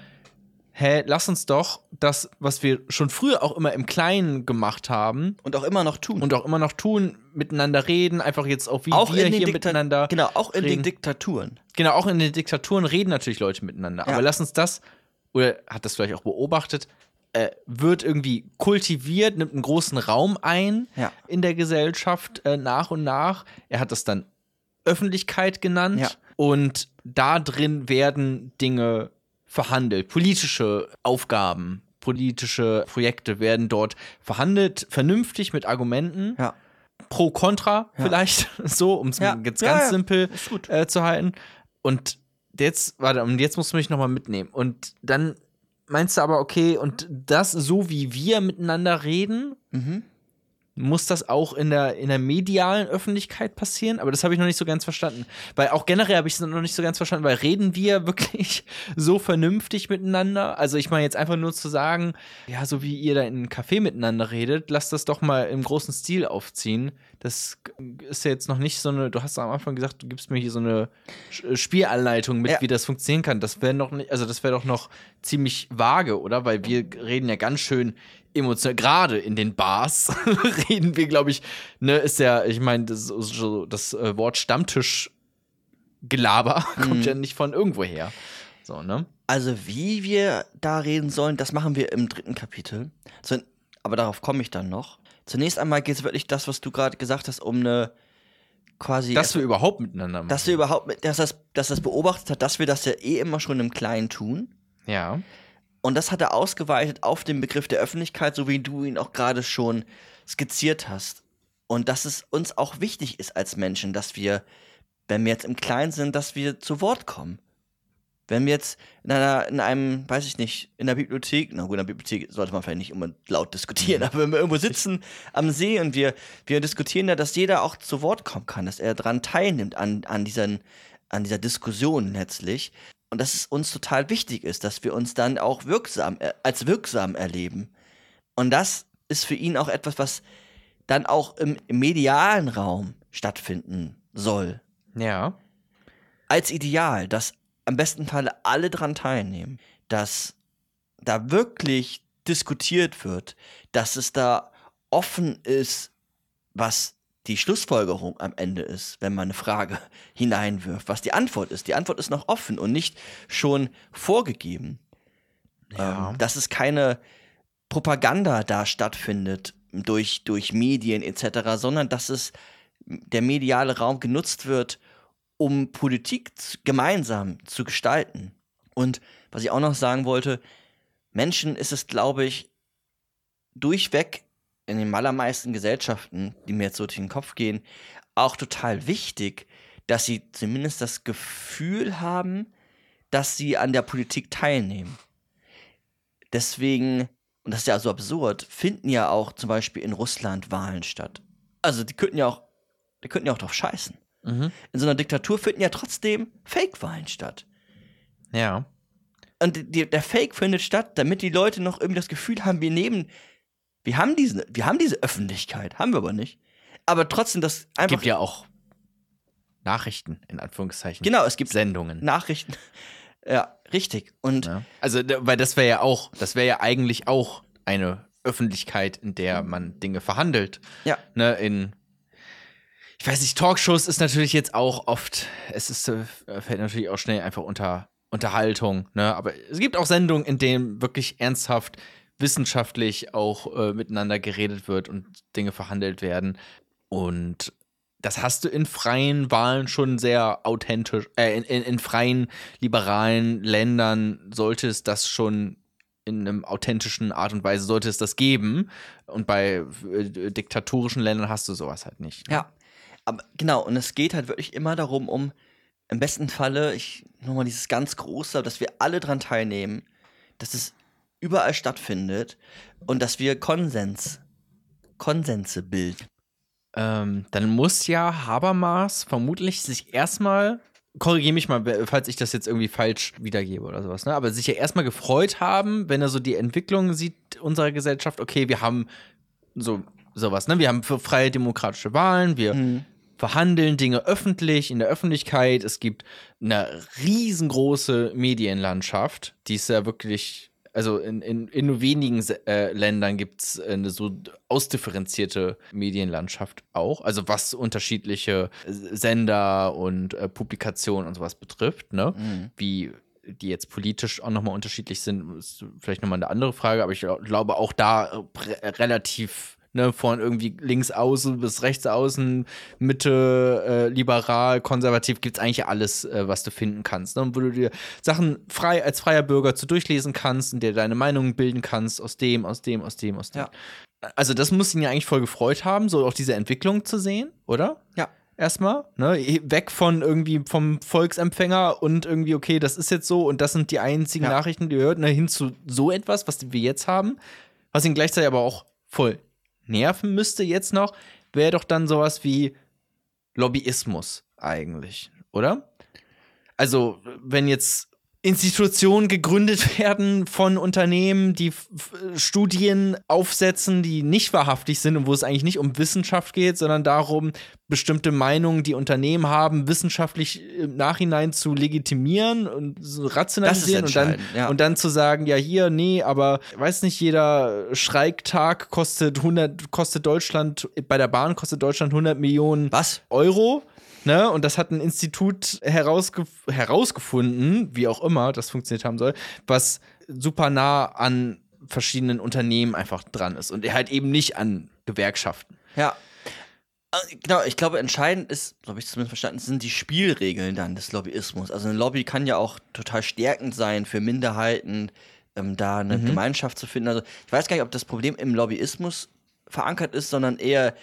hä, lass uns doch das, was wir schon früher auch immer im Kleinen gemacht haben. Und auch immer noch tun. Und auch immer noch tun, miteinander reden, einfach jetzt auch wie auch wir hier Dikta miteinander. Genau, auch in reden. den Diktaturen. Genau, auch in den Diktaturen reden natürlich Leute miteinander. Ja. Aber lass uns das, oder hat das vielleicht auch beobachtet, äh, wird irgendwie kultiviert, nimmt einen großen Raum ein ja. in der Gesellschaft äh, nach und nach. Er hat das dann Öffentlichkeit genannt. Ja. Und da drin werden Dinge verhandelt. Politische Aufgaben, politische Projekte werden dort verhandelt, vernünftig mit Argumenten. Ja. Pro, contra ja. vielleicht, [laughs] so, um es jetzt ganz simpel äh, zu halten. Und jetzt, warte, und jetzt musst du mich nochmal mitnehmen. Und dann meinst du aber, okay, und das so wie wir miteinander reden, mhm muss das auch in der, in der medialen Öffentlichkeit passieren? Aber das habe ich noch nicht so ganz verstanden. Weil auch generell habe ich es noch nicht so ganz verstanden, weil reden wir [laughs] wirklich so vernünftig miteinander? Also ich meine jetzt einfach nur zu sagen, ja, so wie ihr da in einem Café miteinander redet, lasst das doch mal im großen Stil aufziehen. Das ist ja jetzt noch nicht so eine, du hast am Anfang gesagt, du gibst mir hier so eine Spielanleitung mit, ja. wie das funktionieren kann. Das wäre noch nicht, also das wäre doch noch ziemlich vage, oder? Weil wir reden ja ganz schön emotional, gerade in den Bars [laughs] reden wir, glaube ich, ne, ist ja, ich meine, das, so, das äh, Wort Stammtischgelaber [laughs] mhm. kommt ja nicht von irgendwo her. So, ne? Also, wie wir da reden sollen, das machen wir im dritten Kapitel. So, aber darauf komme ich dann noch. Zunächst einmal geht es wirklich das, was du gerade gesagt hast, um eine quasi. Dass wir überhaupt miteinander machen. Dass wir überhaupt, dass das, dass das beobachtet hat, dass wir das ja eh immer schon im Kleinen tun. Ja. Und das hat er ausgeweitet auf den Begriff der Öffentlichkeit, so wie du ihn auch gerade schon skizziert hast. Und dass es uns auch wichtig ist als Menschen, dass wir, wenn wir jetzt im Kleinen sind, dass wir zu Wort kommen. Wenn wir jetzt in einer, in einem, weiß ich nicht, in der Bibliothek, na gut, in der Bibliothek sollte man vielleicht nicht immer laut diskutieren, [laughs] aber wenn wir irgendwo sitzen am See und wir, wir diskutieren da, dass jeder auch zu Wort kommen kann, dass er daran teilnimmt, an, an, diesen, an dieser Diskussion letztlich, und dass es uns total wichtig ist, dass wir uns dann auch wirksam, äh, als wirksam erleben. Und das ist für ihn auch etwas, was dann auch im, im medialen Raum stattfinden soll. Ja. Als Ideal, dass am besten Falle alle dran teilnehmen, dass da wirklich diskutiert wird, dass es da offen ist, was die Schlussfolgerung am Ende ist, wenn man eine Frage [laughs] hineinwirft, was die Antwort ist. Die Antwort ist noch offen und nicht schon vorgegeben. Ja. Ähm, dass es keine Propaganda da stattfindet durch, durch Medien etc., sondern dass es der mediale Raum genutzt wird, um Politik gemeinsam zu gestalten. Und was ich auch noch sagen wollte, Menschen ist es, glaube ich, durchweg in den allermeisten Gesellschaften, die mir jetzt so durch den Kopf gehen, auch total wichtig, dass sie zumindest das Gefühl haben, dass sie an der Politik teilnehmen. Deswegen, und das ist ja so absurd, finden ja auch zum Beispiel in Russland Wahlen statt. Also die könnten ja auch, die könnten ja auch drauf scheißen. Mhm. In so einer Diktatur finden ja trotzdem Fake-Wahlen statt. Ja. Und die, der Fake findet statt, damit die Leute noch irgendwie das Gefühl haben, wir nehmen wir haben, diesen, wir haben diese Öffentlichkeit, haben wir aber nicht. Aber trotzdem, das einfach. Es gibt ja auch Nachrichten, in Anführungszeichen. Genau, es gibt Sendungen. Nachrichten. [laughs] Ja, richtig. Und ja. Also, weil das wäre ja auch, das wäre ja eigentlich auch eine Öffentlichkeit, in der man Dinge verhandelt. Ja. Ne, in ich weiß nicht, Talkshows ist natürlich jetzt auch oft, es ist, äh, fällt natürlich auch schnell einfach unter Unterhaltung, ne? Aber es gibt auch Sendungen, in denen wirklich ernsthaft wissenschaftlich auch äh, miteinander geredet wird und Dinge verhandelt werden. Und das hast du in freien Wahlen schon sehr authentisch, äh, in, in, in freien liberalen Ländern sollte es das schon in einem authentischen Art und Weise sollte es das geben. Und bei äh, diktatorischen Ländern hast du sowas halt nicht. Ne? Ja. Aber genau, und es geht halt wirklich immer darum, um im besten Falle, ich nochmal dieses ganz große, dass wir alle dran teilnehmen, dass es überall stattfindet und dass wir Konsens, Konsense bilden. Ähm, dann muss ja Habermas vermutlich sich erstmal korrigiere mich mal, falls ich das jetzt irgendwie falsch wiedergebe oder sowas, ne? aber sich ja erstmal gefreut haben, wenn er so die Entwicklung sieht unserer Gesellschaft, okay, wir haben so sowas, ne? Wir haben freie demokratische Wahlen, wir mhm. verhandeln Dinge öffentlich in der Öffentlichkeit, es gibt eine riesengroße Medienlandschaft, die ist ja wirklich also in, in, in nur wenigen äh, Ländern gibt es eine so ausdifferenzierte Medienlandschaft auch. Also was unterschiedliche Sender und äh, Publikationen und sowas betrifft, ne? Mhm. Wie die jetzt politisch auch nochmal unterschiedlich sind, ist vielleicht nochmal eine andere Frage, aber ich glaube auch da relativ ne, von irgendwie links außen bis rechts außen, Mitte, äh, liberal, konservativ, gibt es eigentlich alles, äh, was du finden kannst. Ne? Und wo du dir Sachen frei als freier Bürger zu durchlesen kannst und dir deine Meinung bilden kannst aus dem, aus dem, aus dem, aus dem. Ja. Also, das muss ihn ja eigentlich voll gefreut haben, so auch diese Entwicklung zu sehen, oder? Ja erstmal, ne? Weg von irgendwie vom Volksempfänger und irgendwie, okay, das ist jetzt so und das sind die einzigen ja. Nachrichten, die ihr hört, ne? hin zu so etwas, was wir jetzt haben, was ihn gleichzeitig aber auch voll nerven müsste jetzt noch, wäre doch dann sowas wie Lobbyismus eigentlich, oder? Also, wenn jetzt Institutionen gegründet [laughs] werden von Unternehmen, die Studien aufsetzen, die nicht wahrhaftig sind und wo es eigentlich nicht um Wissenschaft geht, sondern darum, bestimmte Meinungen, die Unternehmen haben, wissenschaftlich im Nachhinein zu legitimieren und zu rationalisieren und dann, ja. und dann zu sagen, ja hier, nee, aber weiß nicht, jeder Schreiktag kostet 100, kostet Deutschland, bei der Bahn kostet Deutschland 100 Millionen Was? Euro. Ne? Und das hat ein Institut herausgef herausgefunden, wie auch immer das funktioniert haben soll, was super nah an verschiedenen Unternehmen einfach dran ist und halt eben nicht an Gewerkschaften. Ja. Äh, genau, ich glaube, entscheidend ist, so habe ich es zumindest verstanden, sind die Spielregeln dann des Lobbyismus. Also eine Lobby kann ja auch total stärkend sein für Minderheiten, ähm, da eine mhm. Gemeinschaft zu finden. Also ich weiß gar nicht, ob das Problem im Lobbyismus verankert ist, sondern eher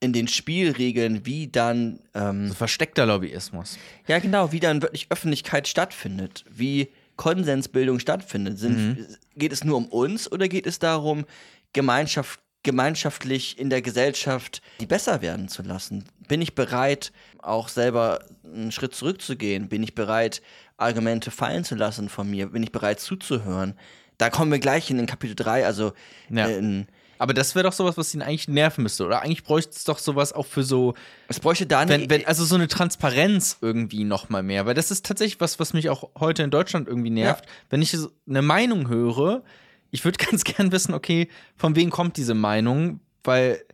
in den Spielregeln, wie dann ähm, so versteckter Lobbyismus. Ja, genau, wie dann wirklich Öffentlichkeit stattfindet, wie Konsensbildung stattfindet. Sind, mhm. Geht es nur um uns oder geht es darum, Gemeinschaft, gemeinschaftlich in der Gesellschaft die besser werden zu lassen? Bin ich bereit, auch selber einen Schritt zurückzugehen? Bin ich bereit, Argumente fallen zu lassen von mir? Bin ich bereit zuzuhören? Da kommen wir gleich in den Kapitel 3, also ja. in aber das wäre doch sowas, was ihn eigentlich nerven müsste, oder? Eigentlich bräuchte es doch sowas auch für so. Es bräuchte da wenn, wenn, Also so eine Transparenz irgendwie noch mal mehr. Weil das ist tatsächlich was, was mich auch heute in Deutschland irgendwie nervt. Ja. Wenn ich eine Meinung höre, ich würde [laughs] ganz gern wissen, okay, von wem kommt diese Meinung? Weil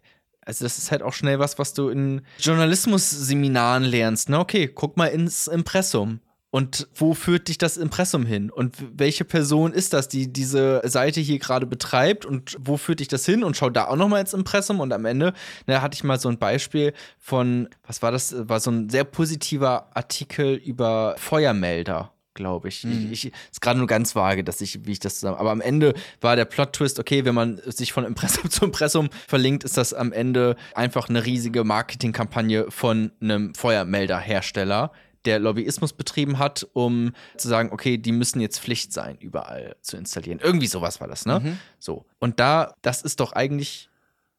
also das ist halt auch schnell was, was du in Journalismus-Seminaren lernst. Ne? Okay, guck mal ins Impressum. Und wo führt dich das Impressum hin? Und welche Person ist das, die diese Seite hier gerade betreibt? Und wo führt dich das hin? Und schau da auch noch mal ins Impressum. Und am Ende ne, hatte ich mal so ein Beispiel von, was war das? War so ein sehr positiver Artikel über Feuermelder glaube ich. Mhm. ich. ich. Ist gerade nur ganz vage, dass ich, wie ich das zusammen. Aber am Ende war der Plot-Twist, okay, wenn man sich von Impressum [laughs] zu Impressum verlinkt, ist das am Ende einfach eine riesige Marketingkampagne von einem Feuermelderhersteller, der Lobbyismus betrieben hat, um zu sagen, okay, die müssen jetzt Pflicht sein, überall zu installieren. Irgendwie sowas war das, ne? Mhm. So. Und da, das ist doch eigentlich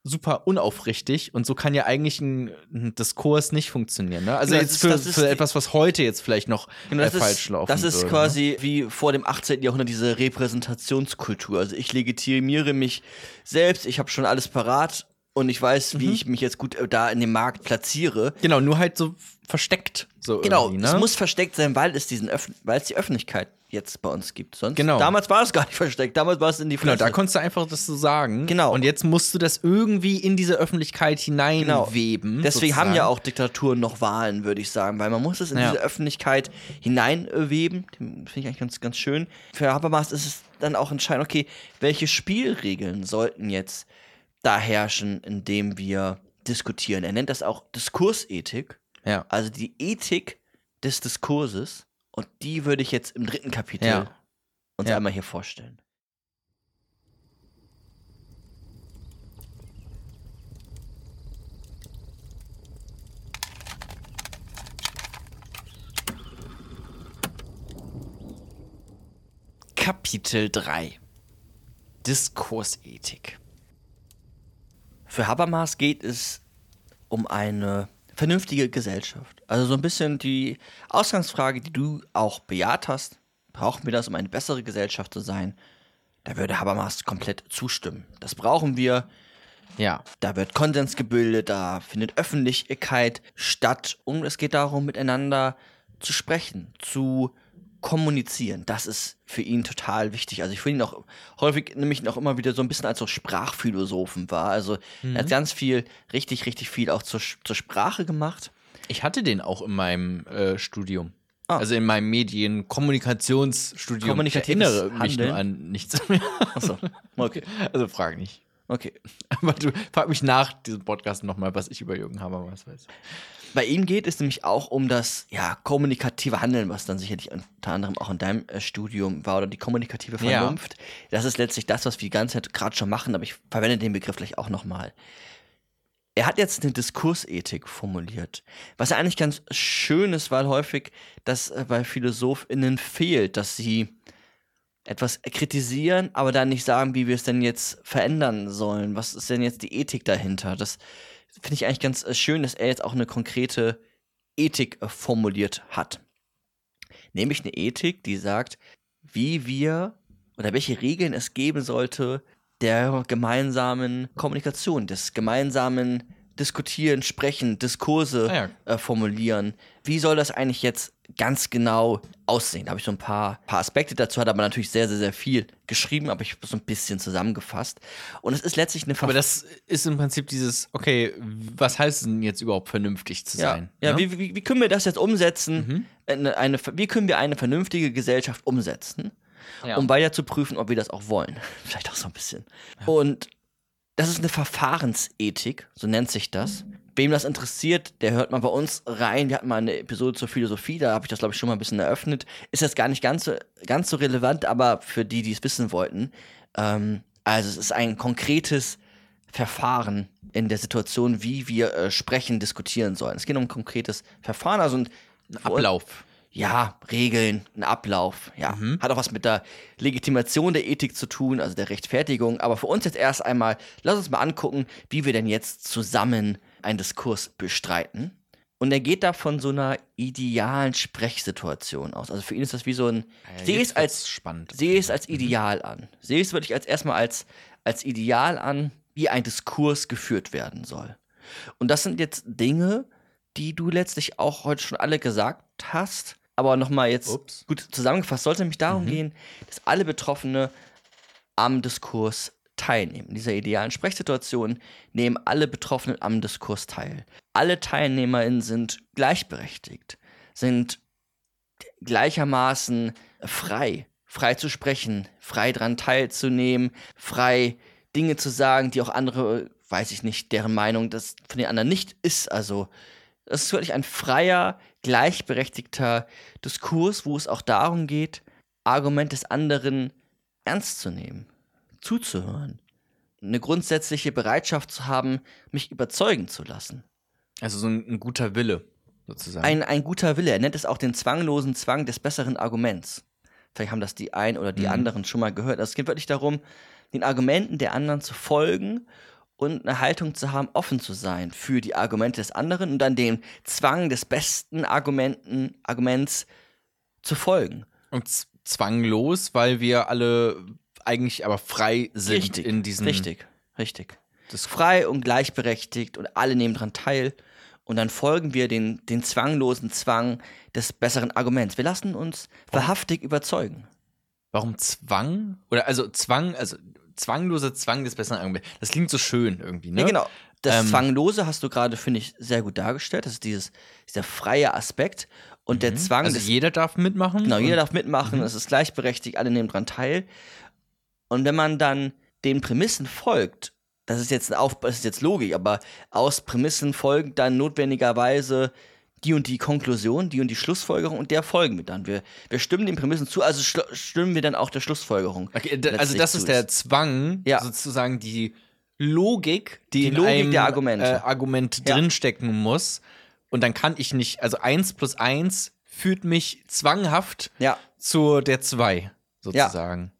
super unaufrichtig und so kann ja eigentlich ein, ein Diskurs nicht funktionieren. Ne? Also genau, jetzt für, ist, für etwas, was heute jetzt vielleicht noch genau, äh, falsch ist, laufen Das ist würde, quasi ne? wie vor dem 18. Jahrhundert diese Repräsentationskultur. Also ich legitimiere mich selbst, ich habe schon alles parat und ich weiß, wie mhm. ich mich jetzt gut äh, da in dem Markt platziere. Genau, nur halt so versteckt. So genau, ne? es muss versteckt sein, weil es diesen Öff weil es die Öffentlichkeit jetzt bei uns gibt. Sonst genau. damals war es gar nicht [laughs] versteckt, damals war es in die Fresse. Genau, da konntest du einfach das so sagen. Genau. Und jetzt musst du das irgendwie in diese Öffentlichkeit hineinweben. Genau. Deswegen sozusagen. haben ja auch Diktaturen noch Wahlen, würde ich sagen, weil man muss es in ja. diese Öffentlichkeit hineinweben. Finde ich eigentlich ganz, ganz schön. Für Habermas ist es dann auch entscheidend, okay, welche Spielregeln sollten jetzt da herrschen, indem wir diskutieren. Er nennt das auch Diskursethik. Ja. Also die Ethik des Diskurses. Und die würde ich jetzt im dritten Kapitel ja. uns ja. einmal hier vorstellen. Kapitel 3 Diskursethik für Habermas geht es um eine vernünftige Gesellschaft. Also so ein bisschen die Ausgangsfrage, die du auch bejaht hast. Brauchen wir das, um eine bessere Gesellschaft zu sein? Da würde Habermas komplett zustimmen. Das brauchen wir. Ja. Da wird Konsens gebildet, da findet Öffentlichkeit statt und es geht darum, miteinander zu sprechen, zu kommunizieren. Das ist für ihn total wichtig. Also ich finde ihn auch häufig nämlich noch immer wieder so ein bisschen als so Sprachphilosophen war. Also er hat ganz viel, richtig, richtig viel auch zur, zur Sprache gemacht. Ich hatte den auch in meinem äh, Studium. Ah. Also in meinem Medien-Kommunikationsstudium. Ich erinnere mich Handeln? nur an nichts mehr. Achso, okay. [laughs] Also frag nicht. Okay. [laughs] Aber du frag mich nach diesem Podcast nochmal, was ich über Jürgen Habermas weiß. Bei ihm geht es nämlich auch um das ja, kommunikative Handeln, was dann sicherlich unter anderem auch in deinem äh, Studium war, oder die kommunikative Ja. Vernunft. Das ist letztlich das, was wir die ganze Zeit gerade schon machen, aber ich verwende den Begriff gleich auch nochmal. Er hat jetzt eine Diskursethik formuliert, was ja eigentlich ganz schön ist, weil häufig das äh, bei PhilosophInnen fehlt, dass sie etwas kritisieren, aber dann nicht sagen, wie wir es denn jetzt verändern sollen. Was ist denn jetzt die Ethik dahinter? Das finde ich eigentlich ganz äh, schön, dass er jetzt auch eine konkrete Ethik äh, formuliert hat. Nämlich eine Ethik, die sagt, wie wir oder welche Regeln es geben sollte der gemeinsamen Kommunikation, des gemeinsamen Diskutieren, Sprechen, Diskurse Ah ja. äh, formulieren. Wie soll das eigentlich jetzt ganz genau aussehen? Da habe ich so ein paar, paar Aspekte dazu, hat aber natürlich sehr, sehr, sehr viel geschrieben, aber ich habe so ein bisschen zusammengefasst. Und es ist letztlich eine Aber das ist im Prinzip dieses, okay, was heißt es denn jetzt überhaupt vernünftig zu ja, sein? ja ne? wie, wie, wie können wir das jetzt umsetzen? Eine, eine, wie können wir eine vernünftige Gesellschaft umsetzen? Ja. um weiter zu prüfen, ob wir das auch wollen. [laughs] Vielleicht auch so ein bisschen. Und das ist eine Verfahrensethik, so nennt sich das. Wem das interessiert, der hört mal bei uns rein. Wir hatten mal eine Episode zur Philosophie, da habe ich das, glaube ich, schon mal ein bisschen eröffnet. Ist das gar nicht ganz so, ganz so relevant, aber für die, die es wissen wollten. Ähm, also es ist ein konkretes Verfahren in der Situation, wie wir äh, sprechen, diskutieren sollen. Es geht um ein konkretes Verfahren, also ein Ablauf. ja, Regeln, ein Ablauf, ja. Hat auch was mit der Legitimation der Ethik zu tun, also der Rechtfertigung. Aber für uns jetzt erst einmal, lass uns mal angucken, wie wir denn jetzt zusammen einen Diskurs bestreiten. Und er geht da von so einer idealen Sprechsituation aus. Also für ihn ist das wie so ein, Ja, sehe es als spannend. sehe es als Ideal an. Sehe es wirklich als erstmal als, als Ideal an, wie ein Diskurs geführt werden soll. Und das sind jetzt Dinge, die du letztlich auch heute schon alle gesagt hast. Aber nochmal jetzt Ups. gut zusammengefasst, sollte nämlich darum gehen, dass alle Betroffene am Diskurs teilnehmen. In dieser idealen Sprechsituation nehmen alle Betroffenen am Diskurs teil. Alle TeilnehmerInnen sind gleichberechtigt, sind gleichermaßen frei, frei zu sprechen, frei daran teilzunehmen, frei Dinge zu sagen, die auch andere, weiß ich nicht, deren Meinung das von den anderen nicht ist. Also das ist wirklich ein freier, gleichberechtigter Diskurs, wo es auch darum geht, Argument des anderen ernst zu nehmen, zuzuhören, eine grundsätzliche Bereitschaft zu haben, mich überzeugen zu lassen. Also so ein, ein guter Wille, sozusagen. Ein, ein guter Wille. Er nennt es auch den zwanglosen Zwang des besseren Arguments. Vielleicht haben das die einen oder die Mhm. anderen schon mal gehört. Also es geht wirklich darum, den Argumenten der anderen zu folgen und eine Haltung zu haben, offen zu sein für die Argumente des anderen und dann dem Zwang des besten Argumenten, Arguments zu folgen. Und zwanglos, weil wir alle eigentlich aber frei sind richtig, in diesem richtig, richtig. Dis- Frei und gleichberechtigt und alle nehmen daran teil. Und dann folgen wir den, den zwanglosen Zwang des besseren Arguments. Wir lassen uns wahrhaftig überzeugen. Warum Zwang? Oder also Zwang, also zwangloser Zwang des besseren Arguments. Das klingt so schön irgendwie, ne? Ja, genau. Das Ähm, Zwanglose hast du gerade, finde ich, sehr gut dargestellt. Das ist dieses, dieser freie Aspekt. Und der Zwang Also jeder darf mitmachen. Genau, jeder darf mitmachen, es ist gleichberechtigt, alle nehmen dran teil. Und wenn man dann den Prämissen folgt, das ist jetzt auf, das ist jetzt Logik, aber aus Prämissen folgt dann notwendigerweise die und die Konklusion, die und die Schlussfolgerung und der folgen wir dann. Wir, wir stimmen den Prämissen zu, also stimmen wir dann auch der Schlussfolgerung. Okay, also das ist der Zwang, Ja. sozusagen die Logik, die, Die in Logik einem der Argumente. Äh, Argument Ja. drinstecken muss. Und dann kann ich nicht, also eins plus eins führt mich zwanghaft Ja, zu der zwei. sozusagen.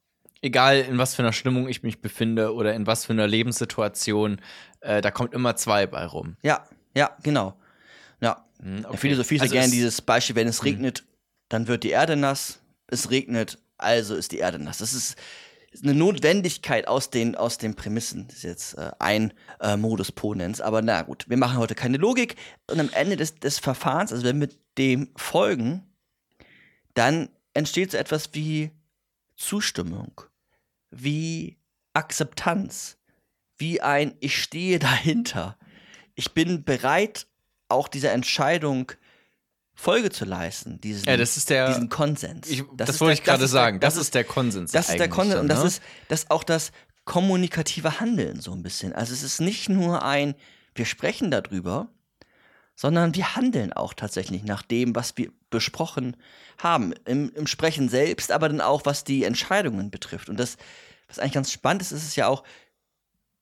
Egal, in was für einer Stimmung ich mich befinde oder in was für einer Lebenssituation, äh, da kommt immer zwei bei rum. Ja, ja, genau. Ja. Hm, okay. Philosophie ist also ja gerne dieses Beispiel, wenn es hm. regnet, dann wird die Erde nass, es regnet, also ist die Erde nass. Das ist eine Notwendigkeit aus den, aus den Prämissen. Das ist jetzt äh, ein äh, Modus Ponens. Aber na gut, wir machen heute keine Logik. Und am Ende des, des Verfahrens, also wenn wir dem folgen, dann entsteht so etwas wie Zustimmung, wie Akzeptanz, wie ein Ich stehe dahinter. Ich bin bereit, auch dieser Entscheidung Folge zu leisten, diesen, ja, das der, diesen Konsens. Ich, das, das wollte ich gerade sagen. Das, das, ist der Konsens. Das ist der Konsens und das ne? ist das auch das kommunikative Handeln so ein bisschen. Also es ist nicht nur ein, wir sprechen darüber, sondern wir handeln auch tatsächlich nach dem, was wir besprochen haben. Im, Im, Sprechen selbst, aber dann auch, was die Entscheidungen betrifft. Und das, was eigentlich ganz spannend ist, ist es ja auch,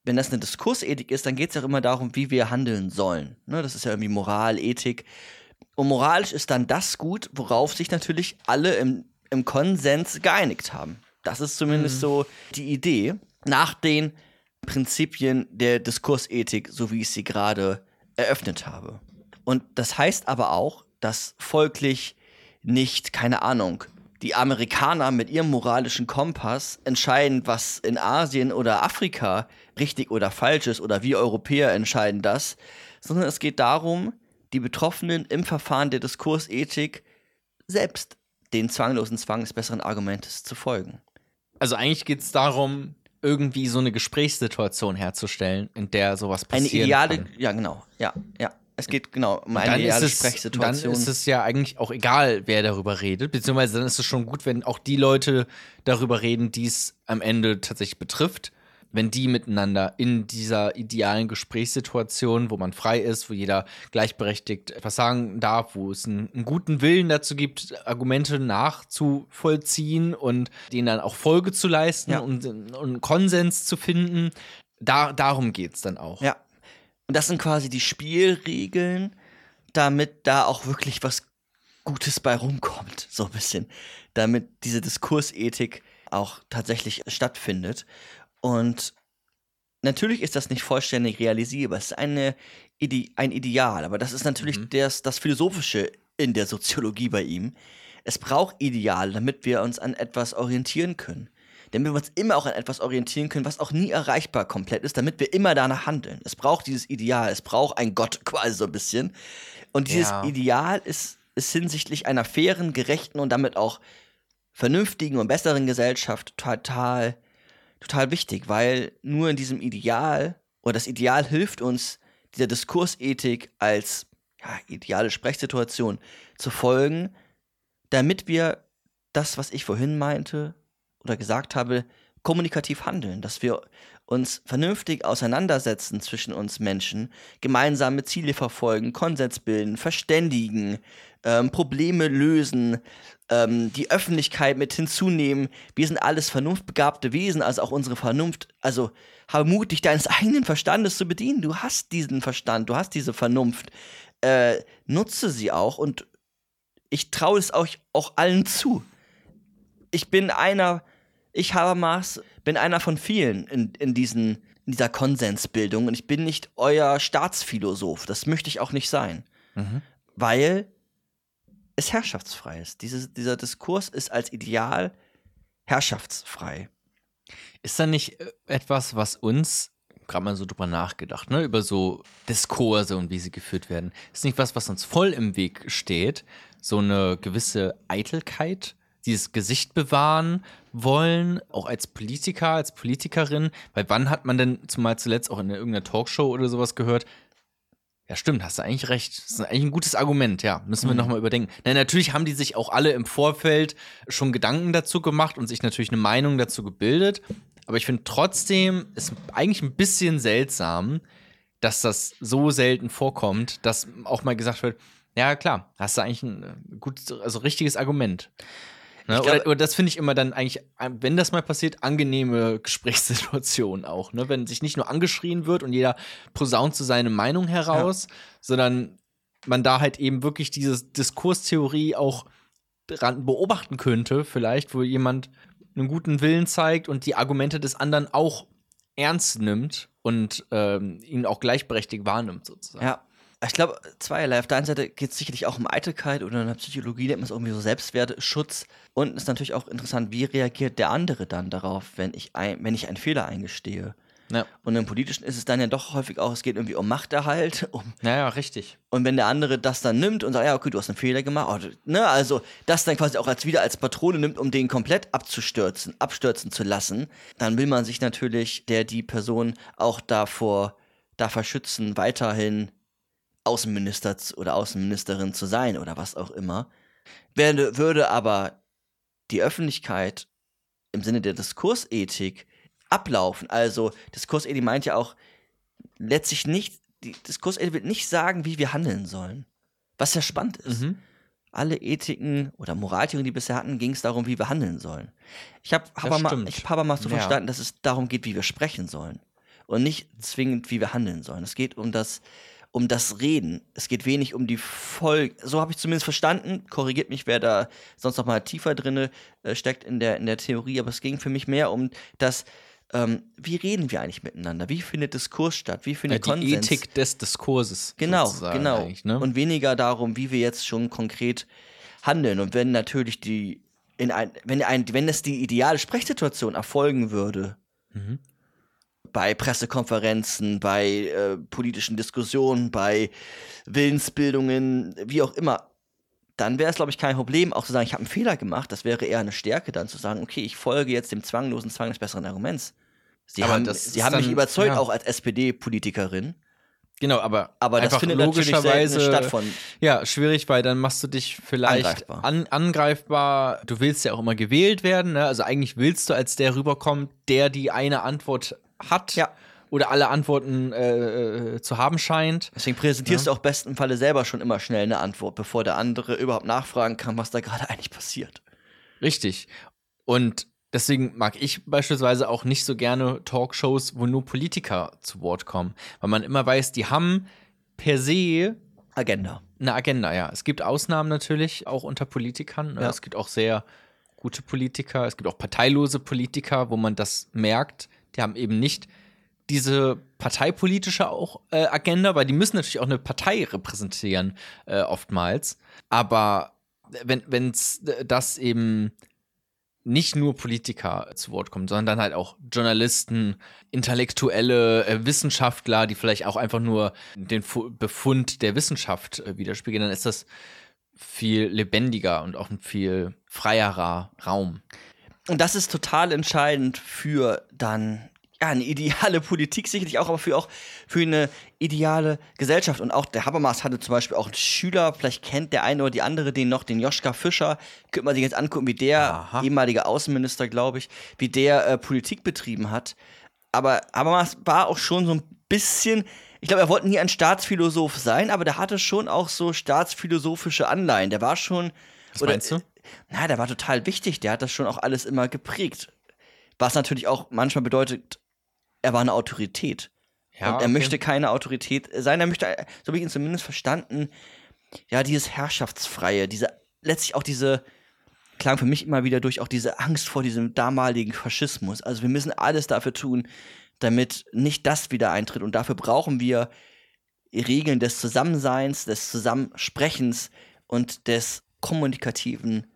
wenn das eine Diskursethik ist, dann geht es ja auch immer darum, wie wir handeln sollen. Ne? Das ist ja irgendwie Moral, Ethik. Und moralisch ist dann das gut, worauf sich natürlich alle im, im Konsens geeinigt haben. Das ist zumindest mhm. so die Idee nach den Prinzipien der Diskursethik, so wie ich sie gerade eröffnet habe. Und das heißt aber auch, dass folglich nicht, keine Ahnung, die Amerikaner mit ihrem moralischen Kompass entscheiden, was in Asien oder Afrika richtig oder falsch ist, oder wir Europäer entscheiden das, sondern es geht darum, die Betroffenen im Verfahren der Diskursethik selbst den zwanglosen Zwang des besseren Argumentes zu folgen. Also eigentlich geht es darum, irgendwie so eine Gesprächssituation herzustellen, in der sowas passiert. Eine ideale, kann. ja genau, ja, ja. Es geht genau um eine ideale es, Sprechsituation. Dann ist es ja eigentlich auch egal, wer darüber redet, beziehungsweise dann ist es schon gut, wenn auch die Leute darüber reden, die es am Ende tatsächlich betrifft wenn die miteinander in dieser idealen Gesprächssituation, wo man frei ist, wo jeder gleichberechtigt etwas sagen darf, wo es einen, einen guten Willen dazu gibt, Argumente nachzuvollziehen und denen dann auch Folge zu leisten ja. und, und Konsens zu finden, da, darum geht es dann auch. Ja. Und das sind quasi die Spielregeln, damit da auch wirklich was Gutes bei rumkommt, [laughs] so ein bisschen. Damit diese Diskursethik auch tatsächlich stattfindet. Und natürlich ist das nicht vollständig realisierbar. Es ist eine Ide ein Ideal, aber das ist natürlich mhm. das, das Philosophische in der Soziologie bei ihm. Es braucht Ideale, damit wir uns an etwas orientieren können. Damit wir uns immer auch an etwas orientieren können, was auch nie erreichbar komplett ist, damit wir immer danach handeln. Es braucht dieses Ideal, es braucht ein Gott [laughs] quasi so ein bisschen. Und dieses ja. Ideal ist, ist hinsichtlich einer fairen, gerechten und damit auch vernünftigen und besseren Gesellschaft total total wichtig, weil nur in diesem Ideal, oder das Ideal hilft uns, dieser Diskursethik als ja, ideale Sprechsituation zu folgen, damit wir das, was ich vorhin meinte oder gesagt habe, kommunikativ handeln, dass wir uns vernünftig auseinandersetzen zwischen uns Menschen, gemeinsame Ziele verfolgen, Konsens bilden, verständigen, ähm, Probleme lösen, ähm, die Öffentlichkeit mit hinzunehmen. Wir sind alles vernunftbegabte Wesen, also auch unsere Vernunft. Also habe Mut, dich deines eigenen Verstandes zu bedienen. Du hast diesen Verstand, du hast diese Vernunft. Äh, nutze sie auch und ich traue es euch auch allen zu. Ich bin einer, ich habe Maß, bin einer von vielen in, in, diesen, in dieser Konsensbildung und ich bin nicht euer Staatsphilosoph. Das möchte ich auch nicht sein. Mhm. Weil es herrschaftsfrei ist. Diese, dieser Diskurs ist als Ideal herrschaftsfrei. Ist da nicht äh, etwas, was uns, gerade mal so drüber nachgedacht, ne, über so Diskurse und wie sie geführt werden, ist nicht was, was uns voll im Weg steht, so eine gewisse Eitelkeit, dieses Gesicht bewahren wollen, auch als Politiker, als Politikerin, weil wann hat man denn zumal zuletzt auch in irgendeiner Talkshow oder sowas gehört, ja, stimmt, hast du eigentlich recht. Das ist eigentlich ein gutes Argument, ja. Müssen wir mhm. nochmal überdenken. Na, natürlich haben die sich auch alle im Vorfeld schon Gedanken dazu gemacht und sich natürlich eine Meinung dazu gebildet. Aber ich finde trotzdem, ist eigentlich ein bisschen seltsam, dass das so selten vorkommt, dass auch mal gesagt wird, ja klar, hast du eigentlich ein äh, gutes, also richtiges Argument. Ne? Glaub, oder, das finde ich immer dann eigentlich, wenn das mal passiert, angenehme [laughs] Gesprächssituationen auch. Ne? Wenn sich nicht nur angeschrien wird und jeder posaunt zu seine Meinung heraus, ja. sondern man da halt eben wirklich diese Diskurstheorie auch beobachten könnte, vielleicht, wo jemand einen guten Willen zeigt und die Argumente des anderen auch ernst nimmt und ähm, ihn auch gleichberechtigt wahrnimmt, sozusagen. Ja. Ich glaube, zweierlei. Auf der einen Seite geht es sicherlich auch um Eitelkeit oder in der Psychologie nennt man es irgendwie so Selbstwertschutz. Und ist natürlich auch interessant, wie reagiert der andere dann darauf, wenn ich, ein, wenn ich einen Fehler eingestehe. Ja. Und im Politischen ist es dann ja doch häufig auch, es geht irgendwie um Machterhalt. [laughs] Um, Naja, richtig. und wenn der andere das dann nimmt und sagt, ja, okay, du hast einen Fehler gemacht, oh, ne, also das dann quasi auch als wieder als Patrone nimmt, um den komplett abzustürzen, abstürzen zu lassen, dann will man sich natürlich, der die Person auch davor, davor schützen, weiterhin Außenminister oder Außenministerin zu sein oder was auch immer. Werde, würde aber die Öffentlichkeit im Sinne der Diskursethik ablaufen, also Diskursethik meint ja auch letztlich nicht, die Diskursethik wird nicht sagen, wie wir handeln sollen. Was ja spannend ist. Mhm. Alle Ethiken oder Moraltheorien, die wir bisher hatten, ging es darum, wie wir handeln sollen. Ich habe aber, mal- ich hab mal so Ja. verstanden, dass es darum geht, wie wir sprechen sollen. Und nicht zwingend, wie wir handeln sollen. Es geht um das, um das Reden. Es geht wenig um die Folge. So habe ich zumindest verstanden. Korrigiert mich, wer da sonst noch mal tiefer drin äh, steckt in der, in der Theorie. Aber es ging für mich mehr um das, ähm, wie reden wir eigentlich miteinander? Wie findet Diskurs statt? Wie Ja, findet die Konsens? Ethik des Diskurses. Genau, genau. Ne? Und weniger darum, wie wir jetzt schon konkret handeln. Und wenn natürlich die, in ein, wenn, ein, wenn es die ideale Sprechsituation erfolgen würde, Mhm. Bei Pressekonferenzen, bei äh, politischen Diskussionen, bei Willensbildungen, wie auch immer, dann wäre es, glaube ich, kein Problem, auch zu sagen, ich habe einen Fehler gemacht. Das wäre eher eine Stärke, dann zu sagen, okay, ich folge jetzt dem zwanglosen Zwang des besseren Arguments. Sie Aber haben, sie haben mich dann- überzeugt, ja. auch als SPD-Politikerin. Genau, aber, Aber das findet logischerweise statt von Ja, schwierig, weil dann machst du dich vielleicht Angreifbar. An, angreifbar. Du willst ja auch immer gewählt werden. Ne? Also eigentlich willst du als der rüberkommt, der die eine Antwort hat Ja. oder alle Antworten äh, äh, zu haben scheint. Deswegen präsentierst du auch besten Falle selber schon immer schnell eine Antwort, bevor der andere überhaupt nachfragen kann, was da gerade eigentlich passiert. Richtig. Und deswegen mag ich beispielsweise auch nicht so gerne Talkshows, wo nur Politiker zu Wort kommen, weil man immer weiß, die haben per se Agenda. eine Agenda, ja. Es gibt Ausnahmen natürlich, auch unter Politikern. Ne? Ja. Es gibt auch sehr gute Politiker, es gibt auch parteilose Politiker, wo man das merkt. Die haben eben nicht diese parteipolitische auch äh, Agenda, weil die müssen natürlich auch eine Partei repräsentieren, äh, oftmals. Aber wenn es das eben nicht nur Politiker zu Wort kommen, sondern dann halt auch Journalisten, intellektuelle äh, Wissenschaftler, die vielleicht auch einfach nur den Fu Befund der Wissenschaft äh, widerspiegeln, dann ist das viel lebendiger und auch ein viel freierer Raum. Und das ist total entscheidend für dann ja, eine ideale [laughs] Politik sicherlich auch, aber für auch für eine ideale Gesellschaft. Und auch der Habermas hatte zum Beispiel auch einen Schüler, vielleicht kennt der eine oder die andere den noch, den Joschka Fischer. Könnte man sich jetzt angucken, wie der Aha. ehemalige Außenminister, glaube ich, wie der äh, Politik betrieben hat. Aber Habermas war auch schon so ein bisschen, ich glaube, er wollte nie ein Staatsphilosoph sein, aber der hatte schon auch so staatsphilosophische Anleihen. Der war schon. Was meinst du? Na, der war total wichtig. Der hat das schon auch alles immer geprägt. Was natürlich auch manchmal bedeutet, er war eine Autorität. Ja, und er okay. möchte keine Autorität sein. Er möchte, so habe ich ihn zumindest verstanden, ja, dieses Herrschaftsfreie, diese, letztlich auch diese, klang für mich immer wieder durch, auch diese Angst vor diesem damaligen Faschismus. Also wir müssen alles dafür tun, damit nicht das wieder eintritt. Und dafür brauchen wir Regeln des Zusammenseins, des Zusammensprechens und des kommunikativen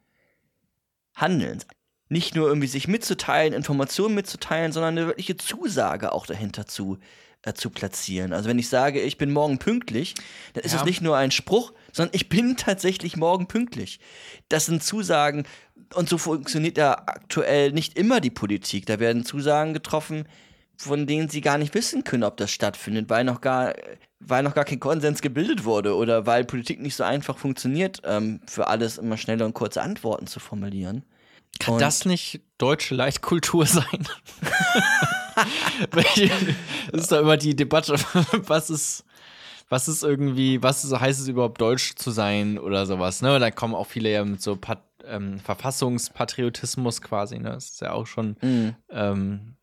Handelns. Nicht nur irgendwie sich mitzuteilen, Informationen mitzuteilen, sondern eine wirkliche Zusage auch dahinter zu, äh, zu platzieren. Also wenn ich sage, ich bin morgen pünktlich, dann ist Ja. es nicht nur ein Spruch, sondern ich bin tatsächlich morgen pünktlich. Das sind Zusagen und so funktioniert ja aktuell nicht immer die Politik. Da werden Zusagen getroffen, von denen sie gar nicht wissen können, ob das stattfindet, weil noch gar, weil noch gar kein Konsens gebildet wurde oder weil Politik nicht so einfach funktioniert, ähm, für alles immer schnelle und kurze Antworten zu formulieren. Kann Und- das nicht deutsche Leitkultur [laughs] sein? Das ist doch immer die Debatte, [laughs] was ist, was ist irgendwie, was ist, heißt es überhaupt deutsch zu sein oder sowas, ne? Da kommen auch viele ja mit so Pat, ähm, Verfassungspatriotismus quasi, ne? Das ist ja auch schon, Mhm. ähm,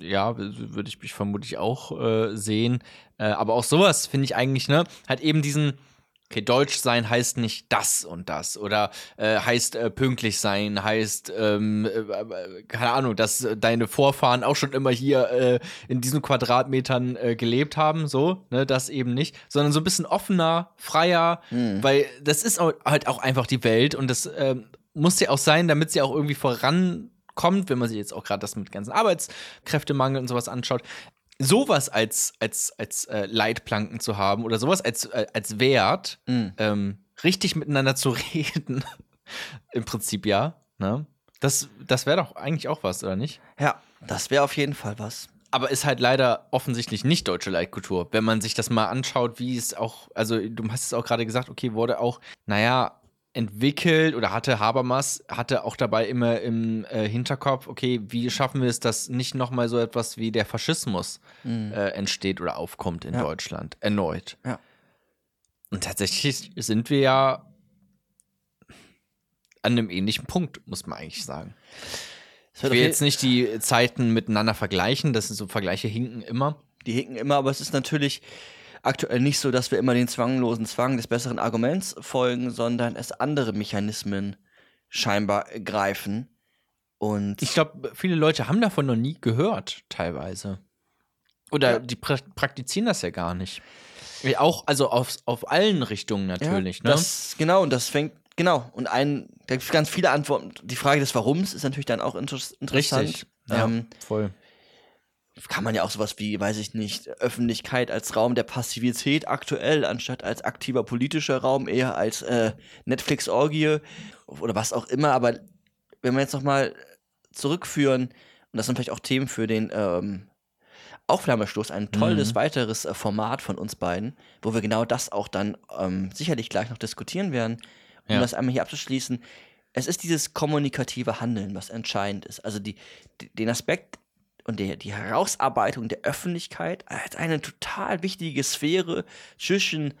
ja, würde ich mich vermutlich auch äh, sehen. Äh, aber auch sowas finde ich eigentlich, ne? Hat eben diesen okay, deutsch sein heißt nicht das und das oder äh, heißt äh, pünktlich sein, heißt, ähm, äh, keine Ahnung, dass deine Vorfahren auch schon immer hier äh, in diesen Quadratmetern äh, gelebt haben, so, ne, das eben nicht, sondern so ein bisschen offener, freier, mhm. weil das ist halt auch einfach die Welt und das ähm, muss ja auch sein, damit sie auch irgendwie vorankommt, wenn man sich jetzt auch gerade das mit ganzen Arbeitskräftemangel und sowas anschaut sowas als, als, als äh, Leitplanken zu haben oder sowas als, äh, als Wert, mhm. ähm, richtig miteinander zu [laughs] reden, im Prinzip ja. Ne? Das, das wäre doch eigentlich auch was, oder nicht? Ja, das wäre auf jeden Fall was. Aber ist halt leider offensichtlich nicht deutsche Leitkultur. Wenn man sich das mal anschaut, wie es auch, also du hast es auch gerade gesagt, okay, wurde auch, naja, entwickelt oder hatte Habermas, hatte auch dabei immer im äh, Hinterkopf, okay, wie schaffen wir es, dass nicht nochmal so etwas wie der Faschismus mhm. äh, entsteht oder aufkommt in ja. Deutschland, erneut. Ja. Und tatsächlich sind wir ja an einem ähnlichen Punkt, muss man eigentlich sagen. Ich will jetzt nicht die Zeiten miteinander vergleichen, das sind so Vergleiche hinken immer. Die hinken immer, aber es ist natürlich, aktuell nicht so, dass wir immer den zwanglosen Zwang des besseren Arguments folgen, sondern es andere Mechanismen scheinbar greifen. Und ich glaube, viele Leute haben davon noch nie gehört, teilweise. Oder ja. die pra praktizieren das ja gar nicht. Auch, also auf, auf allen Richtungen natürlich. Ja, ne? das, genau, und das fängt, genau. Und ein, da gibt es ganz viele Antworten. Die Frage des Warums ist natürlich dann auch inter interessant. Richtig. Ja, ähm, voll kann man ja auch sowas wie, weiß ich nicht, Öffentlichkeit als Raum der Passivität aktuell, anstatt als aktiver politischer Raum, eher als äh, Netflix-Orgie oder was auch immer. Aber wenn wir jetzt nochmal zurückführen, und das sind vielleicht auch Themen für den ähm, Aufnahmestoß, ein tolles mhm. weiteres äh, Format von uns beiden, wo wir genau das auch dann ähm, sicherlich gleich noch diskutieren werden, um ja. das einmal hier abzuschließen. Es ist dieses kommunikative Handeln, was entscheidend ist. Also die, die den Aspekt und die, die Herausarbeitung der Öffentlichkeit als eine total wichtige Sphäre zwischen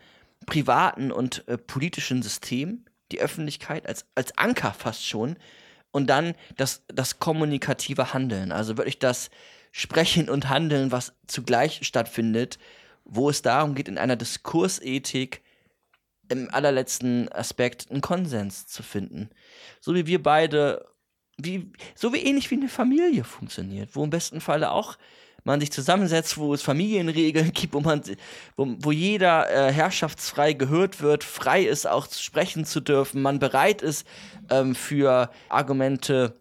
privaten und äh, politischen Systemen, die Öffentlichkeit als, als Anker fast schon, und dann das, das kommunikative Handeln, also wirklich das Sprechen und Handeln, was zugleich stattfindet, wo es darum geht, in einer Diskursethik im allerletzten Aspekt einen Konsens zu finden. So wie wir beide wie, so wie ähnlich wie eine Familie funktioniert, wo im besten Falle auch man sich zusammensetzt, wo es Familienregeln [laughs] gibt, wo man, wo, wo jeder äh, herrschaftsfrei gehört wird, frei ist, auch sprechen zu dürfen, man bereit ist ähm, für Argumente,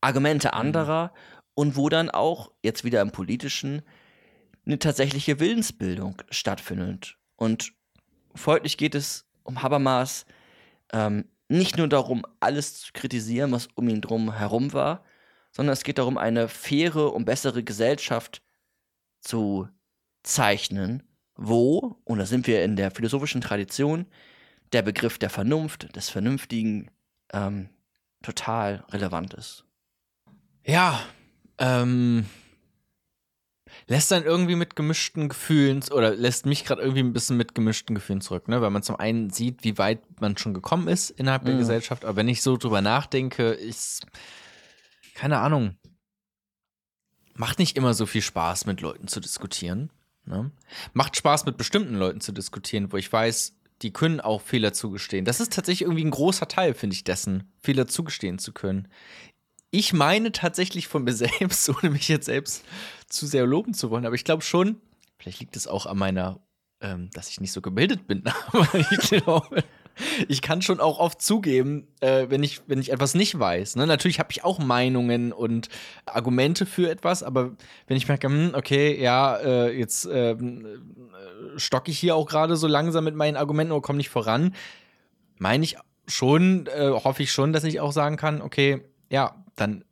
Argumente anderer mhm. und wo dann auch, jetzt wieder im Politischen, eine tatsächliche Willensbildung stattfindet. Und folglich geht es um Habermas ähm, nicht nur darum, alles zu kritisieren, was um ihn drum herum war, sondern es geht darum, eine faire und bessere Gesellschaft zu zeichnen, wo, und da sind wir in der philosophischen Tradition, der Begriff der Vernunft, des Vernünftigen, ähm, total relevant ist. Ja, ähm, lässt dann irgendwie mit gemischten Gefühlen oder lässt mich gerade irgendwie ein bisschen mit gemischten Gefühlen zurück, ne? Weil man zum einen sieht, wie weit man schon gekommen ist innerhalb der mhm. Gesellschaft, aber wenn ich so drüber nachdenke, ist keine Ahnung. Macht nicht immer so viel Spaß, mit Leuten zu diskutieren. Ne? Macht Spaß, mit bestimmten Leuten zu diskutieren, wo ich weiß, die können auch Fehler zugestehen. Das ist tatsächlich irgendwie ein großer Teil, finde ich, dessen, Fehler zugestehen zu können. Ich meine tatsächlich von mir [laughs] selbst, ohne mich jetzt selbst zu sehr loben zu wollen, aber ich glaube schon, vielleicht liegt es auch an meiner, ähm, dass ich nicht so gebildet bin, [laughs] aber ich glaube, ich kann schon auch oft zugeben, äh, wenn, ich, wenn ich etwas nicht weiß. Ne? Natürlich habe ich auch Meinungen und Argumente für etwas, aber wenn ich merke, hm, okay, ja, äh, jetzt äh, stocke ich hier auch gerade so langsam mit meinen Argumenten oder komme nicht voran, meine ich schon, äh, hoffe ich schon, dass ich auch sagen kann, okay, ja, dann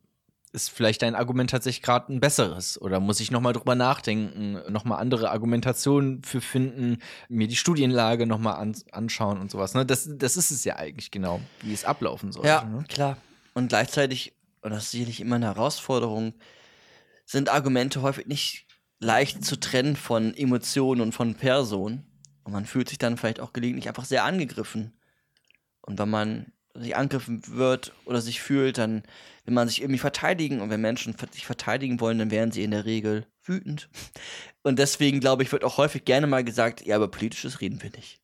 ist vielleicht dein Argument tatsächlich gerade ein besseres oder muss ich nochmal drüber nachdenken, nochmal andere Argumentationen für finden, mir die Studienlage nochmal an, anschauen und sowas. Ne? Das, das ist es ja eigentlich genau, wie es ablaufen soll. Ja, ne? klar. Und gleichzeitig, und das ist sicherlich immer eine Herausforderung, sind Argumente häufig nicht leicht zu trennen von Emotionen und von Personen. Und man fühlt sich dann vielleicht auch gelegentlich einfach sehr angegriffen. Und wenn man sich angegriffen wird oder sich fühlt, dann will man sich irgendwie verteidigen. Und wenn Menschen sich verteidigen wollen, dann werden sie in der Regel wütend. Und deswegen, glaube ich, wird auch häufig gerne mal gesagt, ja, aber politisches reden wir nicht.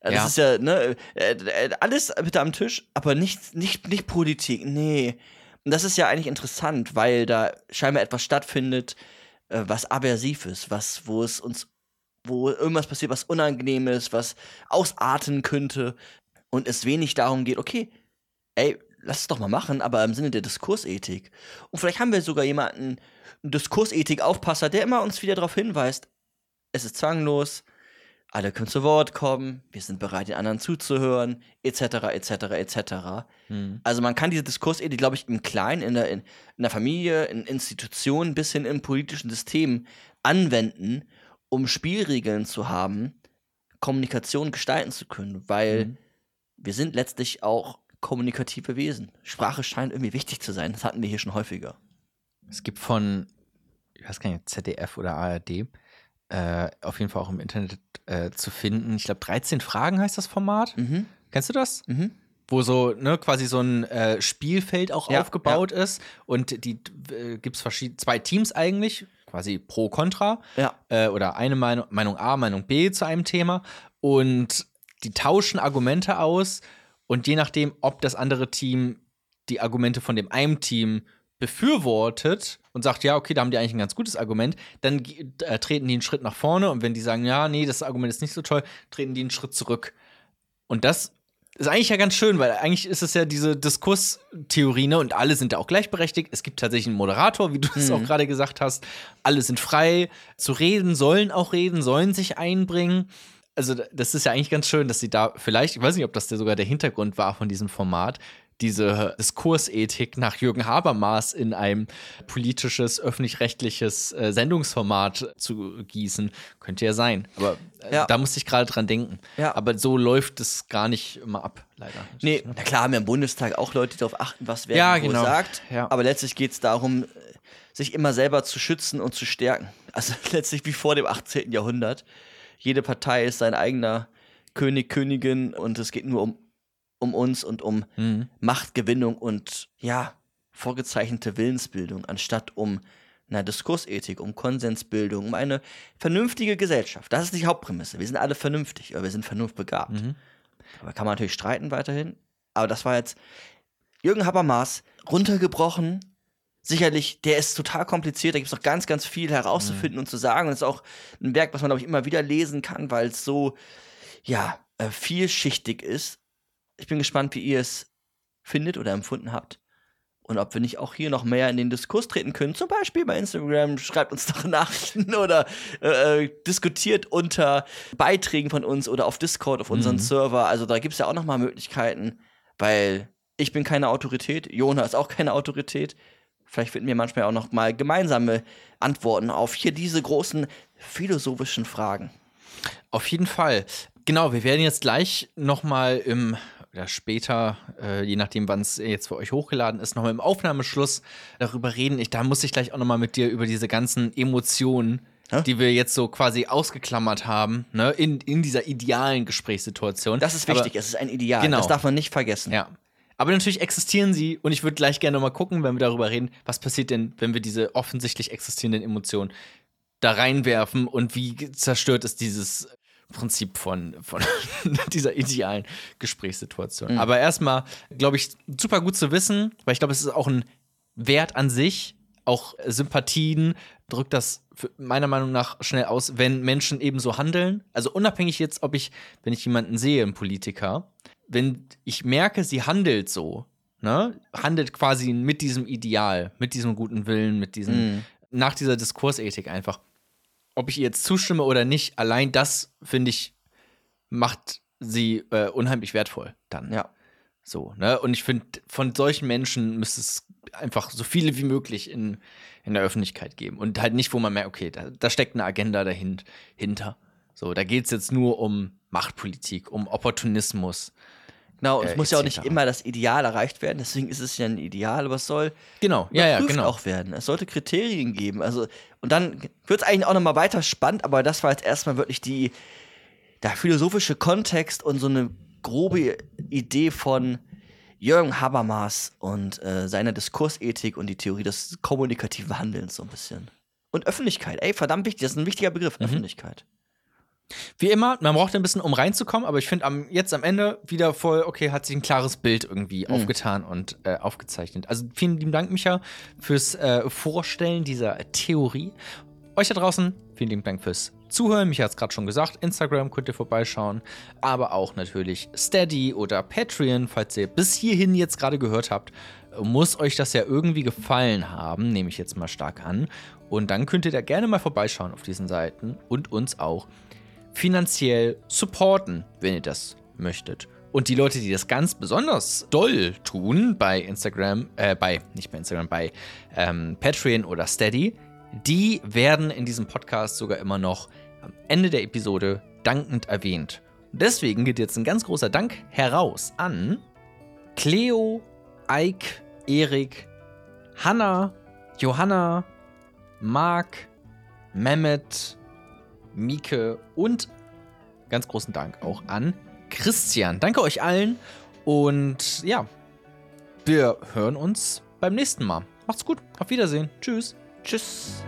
Das Ja. ist ja, ne, äh, äh, alles bitte am Tisch, aber nicht, nicht, nicht Politik, nee. Und das ist ja eigentlich interessant, weil da scheinbar etwas stattfindet, äh, was aversiv ist, was, wo es uns, wo irgendwas passiert, was unangenehm ist, was ausarten könnte und es wenig darum geht, okay, ey, lass es doch mal machen, aber im Sinne der Diskursethik. Und vielleicht haben wir sogar jemanden, einen Diskursethik-Aufpasser, der immer uns wieder darauf hinweist, es ist zwanglos, alle können zu Wort kommen, wir sind bereit, den anderen zuzuhören, etc., etc., etc. Hm. Also man kann diese Diskursethik, glaube ich, im Kleinen, in der, in, in der Familie, in Institutionen bis hin im politischen System anwenden, um Spielregeln zu haben, Kommunikation gestalten zu können, weil Mhm. Wir sind letztlich auch kommunikative Wesen. Sprache scheint irgendwie wichtig zu sein. Das hatten wir hier schon häufiger. Es gibt von, ich weiß gar nicht, ZDF oder ARD, äh, auf jeden Fall auch im Internet äh, zu finden. Ich glaube, 13 Fragen heißt das Format. Mhm. Kennst du das? Mhm. Wo so, ne, quasi so ein äh, Spielfeld auch Ja, aufgebaut ist. Und die äh, gibt es zwei Teams eigentlich, quasi pro Contra. Ja. Äh, oder eine Meinung, Meinung A, Meinung B zu einem Thema. Und die tauschen Argumente aus. Und je nachdem, ob das andere Team die Argumente von dem einen Team befürwortet und sagt, ja, okay, da haben die eigentlich ein ganz gutes Argument, dann äh, treten die einen Schritt nach vorne und wenn die sagen, ja, nee, das Argument ist nicht so toll, treten die einen Schritt zurück. Und das ist eigentlich ja ganz schön, weil eigentlich ist es ja diese Diskurstheorie, ne? Und alle sind da auch gleichberechtigt. Es gibt tatsächlich einen Moderator, wie du es auch gerade gesagt hast. Alle sind frei zu reden, sollen auch reden, sollen sich einbringen. Also, das ist ja eigentlich ganz schön, dass sie da vielleicht, ich weiß nicht, ob das der sogar der Hintergrund war von diesem Format, diese Diskursethik nach Jürgen Habermas in ein politisches, öffentlich-rechtliches äh, Sendungsformat zu gießen. Könnte ja sein. Aber äh, Ja. da musste ich gerade dran denken. Ja. Aber so läuft es gar nicht immer ab, leider. Nee, na klar haben wir im Bundestag auch Leute, die darauf achten, was wer Ja, genau. sagt. Ja. Aber letztlich geht es darum, sich immer selber zu schützen und zu stärken. Also [laughs] letztlich wie vor dem 18. Jahrhundert. Jede Partei ist sein eigener König, Königin und es geht nur um, um uns und um Mhm. Machtgewinnung und ja, vorgezeichnete Willensbildung, anstatt um eine Diskursethik, um Konsensbildung, um eine vernünftige Gesellschaft. Das ist die Hauptprämisse. Wir sind alle vernünftig, aber wir sind vernunftbegabt. Mhm. Aber kann man natürlich streiten weiterhin. Aber das war jetzt Jürgen Habermas runtergebrochen. Sicherlich, der ist total kompliziert. Da gibt es noch ganz, ganz viel herauszufinden und zu sagen. Und es ist auch ein Werk, was man, glaube ich, immer wieder lesen kann, weil es so, ja, äh, vielschichtig ist. Ich bin gespannt, wie ihr es findet oder empfunden habt. Und ob wir nicht auch hier noch mehr in den Diskurs treten können. Zum Beispiel bei Instagram. Schreibt uns doch Nachrichten [laughs] oder äh, äh, diskutiert unter Beiträgen von uns oder auf Discord, auf unseren Mhm. Server. Also da gibt es ja auch noch mal Möglichkeiten, weil ich bin keine Autorität, Jona ist auch keine Autorität. Vielleicht finden wir manchmal auch noch mal gemeinsame Antworten auf hier diese großen philosophischen Fragen. Auf jeden Fall. Genau, wir werden jetzt gleich nochmal im, oder später, äh, je nachdem, wann es jetzt für euch hochgeladen ist, nochmal im Aufnahmeschluss darüber reden. Ich, da muss ich gleich auch nochmal mit dir über diese ganzen Emotionen, Hä? die wir jetzt so quasi ausgeklammert haben, ne, in, in dieser idealen Gesprächssituation. Das ist Aber- wichtig, es ist ein Ideal. Genau. Das darf man nicht vergessen. Ja. Aber natürlich existieren sie und ich würde gleich gerne mal gucken, wenn wir darüber reden, was passiert denn, wenn wir diese offensichtlich existierenden Emotionen da reinwerfen und wie zerstört ist dieses Prinzip von, von [laughs] dieser idealen Gesprächssituation. Aber erstmal, glaube ich, super gut zu wissen, weil ich glaube, es ist auch ein Wert an sich, auch Sympathien drückt das meiner Meinung nach schnell aus, wenn Menschen eben so handeln. Also unabhängig jetzt, ob ich, wenn ich jemanden sehe, einen Politiker, wenn ich merke, sie handelt so, ne, handelt quasi mit diesem Ideal, mit diesem guten Willen, mit diesem, Mhm. nach dieser Diskursethik einfach, ob ich ihr jetzt zustimme oder nicht, allein das, finde ich, macht sie äh, unheimlich wertvoll dann. Ja. So, ne? Und ich finde, von solchen Menschen müsste es einfach so viele wie möglich in, in der Öffentlichkeit geben. Und halt nicht, wo man merkt, okay, da, da steckt eine Agenda dahin, hinter. So, da geht es jetzt nur um Machtpolitik, um Opportunismus. Genau, und Äh, es muss ja auch nicht immer das Ideal erreicht werden, deswegen ist es ja ein Ideal, aber es soll Genau, ja, ja, genau. auch werden. Es sollte Kriterien geben. Also, und dann wird es eigentlich auch nochmal weiter spannend, aber das war jetzt erstmal wirklich die, der philosophische Kontext und so eine grobe Idee von Jürgen Habermas und äh, seiner Diskursethik und die Theorie des kommunikativen Handelns so ein bisschen. Und Öffentlichkeit, ey, verdammt wichtig, das ist ein wichtiger Begriff, Mhm. Öffentlichkeit. Wie immer, man braucht ein bisschen, um reinzukommen, aber ich finde am, jetzt am Ende wieder voll, okay, hat sich ein klares Bild irgendwie mhm. aufgetan und äh, aufgezeichnet. Also vielen lieben Dank, Micha, fürs äh, Vorstellen dieser Theorie. Euch da draußen, vielen lieben Dank fürs Zuhören. Micha hat es gerade schon gesagt, Instagram könnt ihr vorbeischauen, aber auch natürlich Steady oder Patreon, falls ihr bis hierhin jetzt gerade gehört habt muss euch das ja irgendwie gefallen haben, nehme ich jetzt mal stark an. Und dann könnt ihr da gerne mal vorbeischauen auf diesen Seiten und uns auch finanziell supporten, wenn ihr das möchtet. Und die Leute, die das ganz besonders doll tun bei Instagram, äh, bei, nicht bei Instagram, bei ähm, Patreon oder Steady, die werden in diesem Podcast sogar immer noch am Ende der Episode dankend erwähnt. Deswegen geht jetzt ein ganz großer Dank heraus an Cleo, Ike, Erik, Hanna, Johanna, Marc, Mehmet, Mieke und ganz großen Dank auch an Christian. Danke euch allen und ja, wir hören uns beim nächsten Mal. Macht's gut, auf Wiedersehen. Tschüss. Tschüss.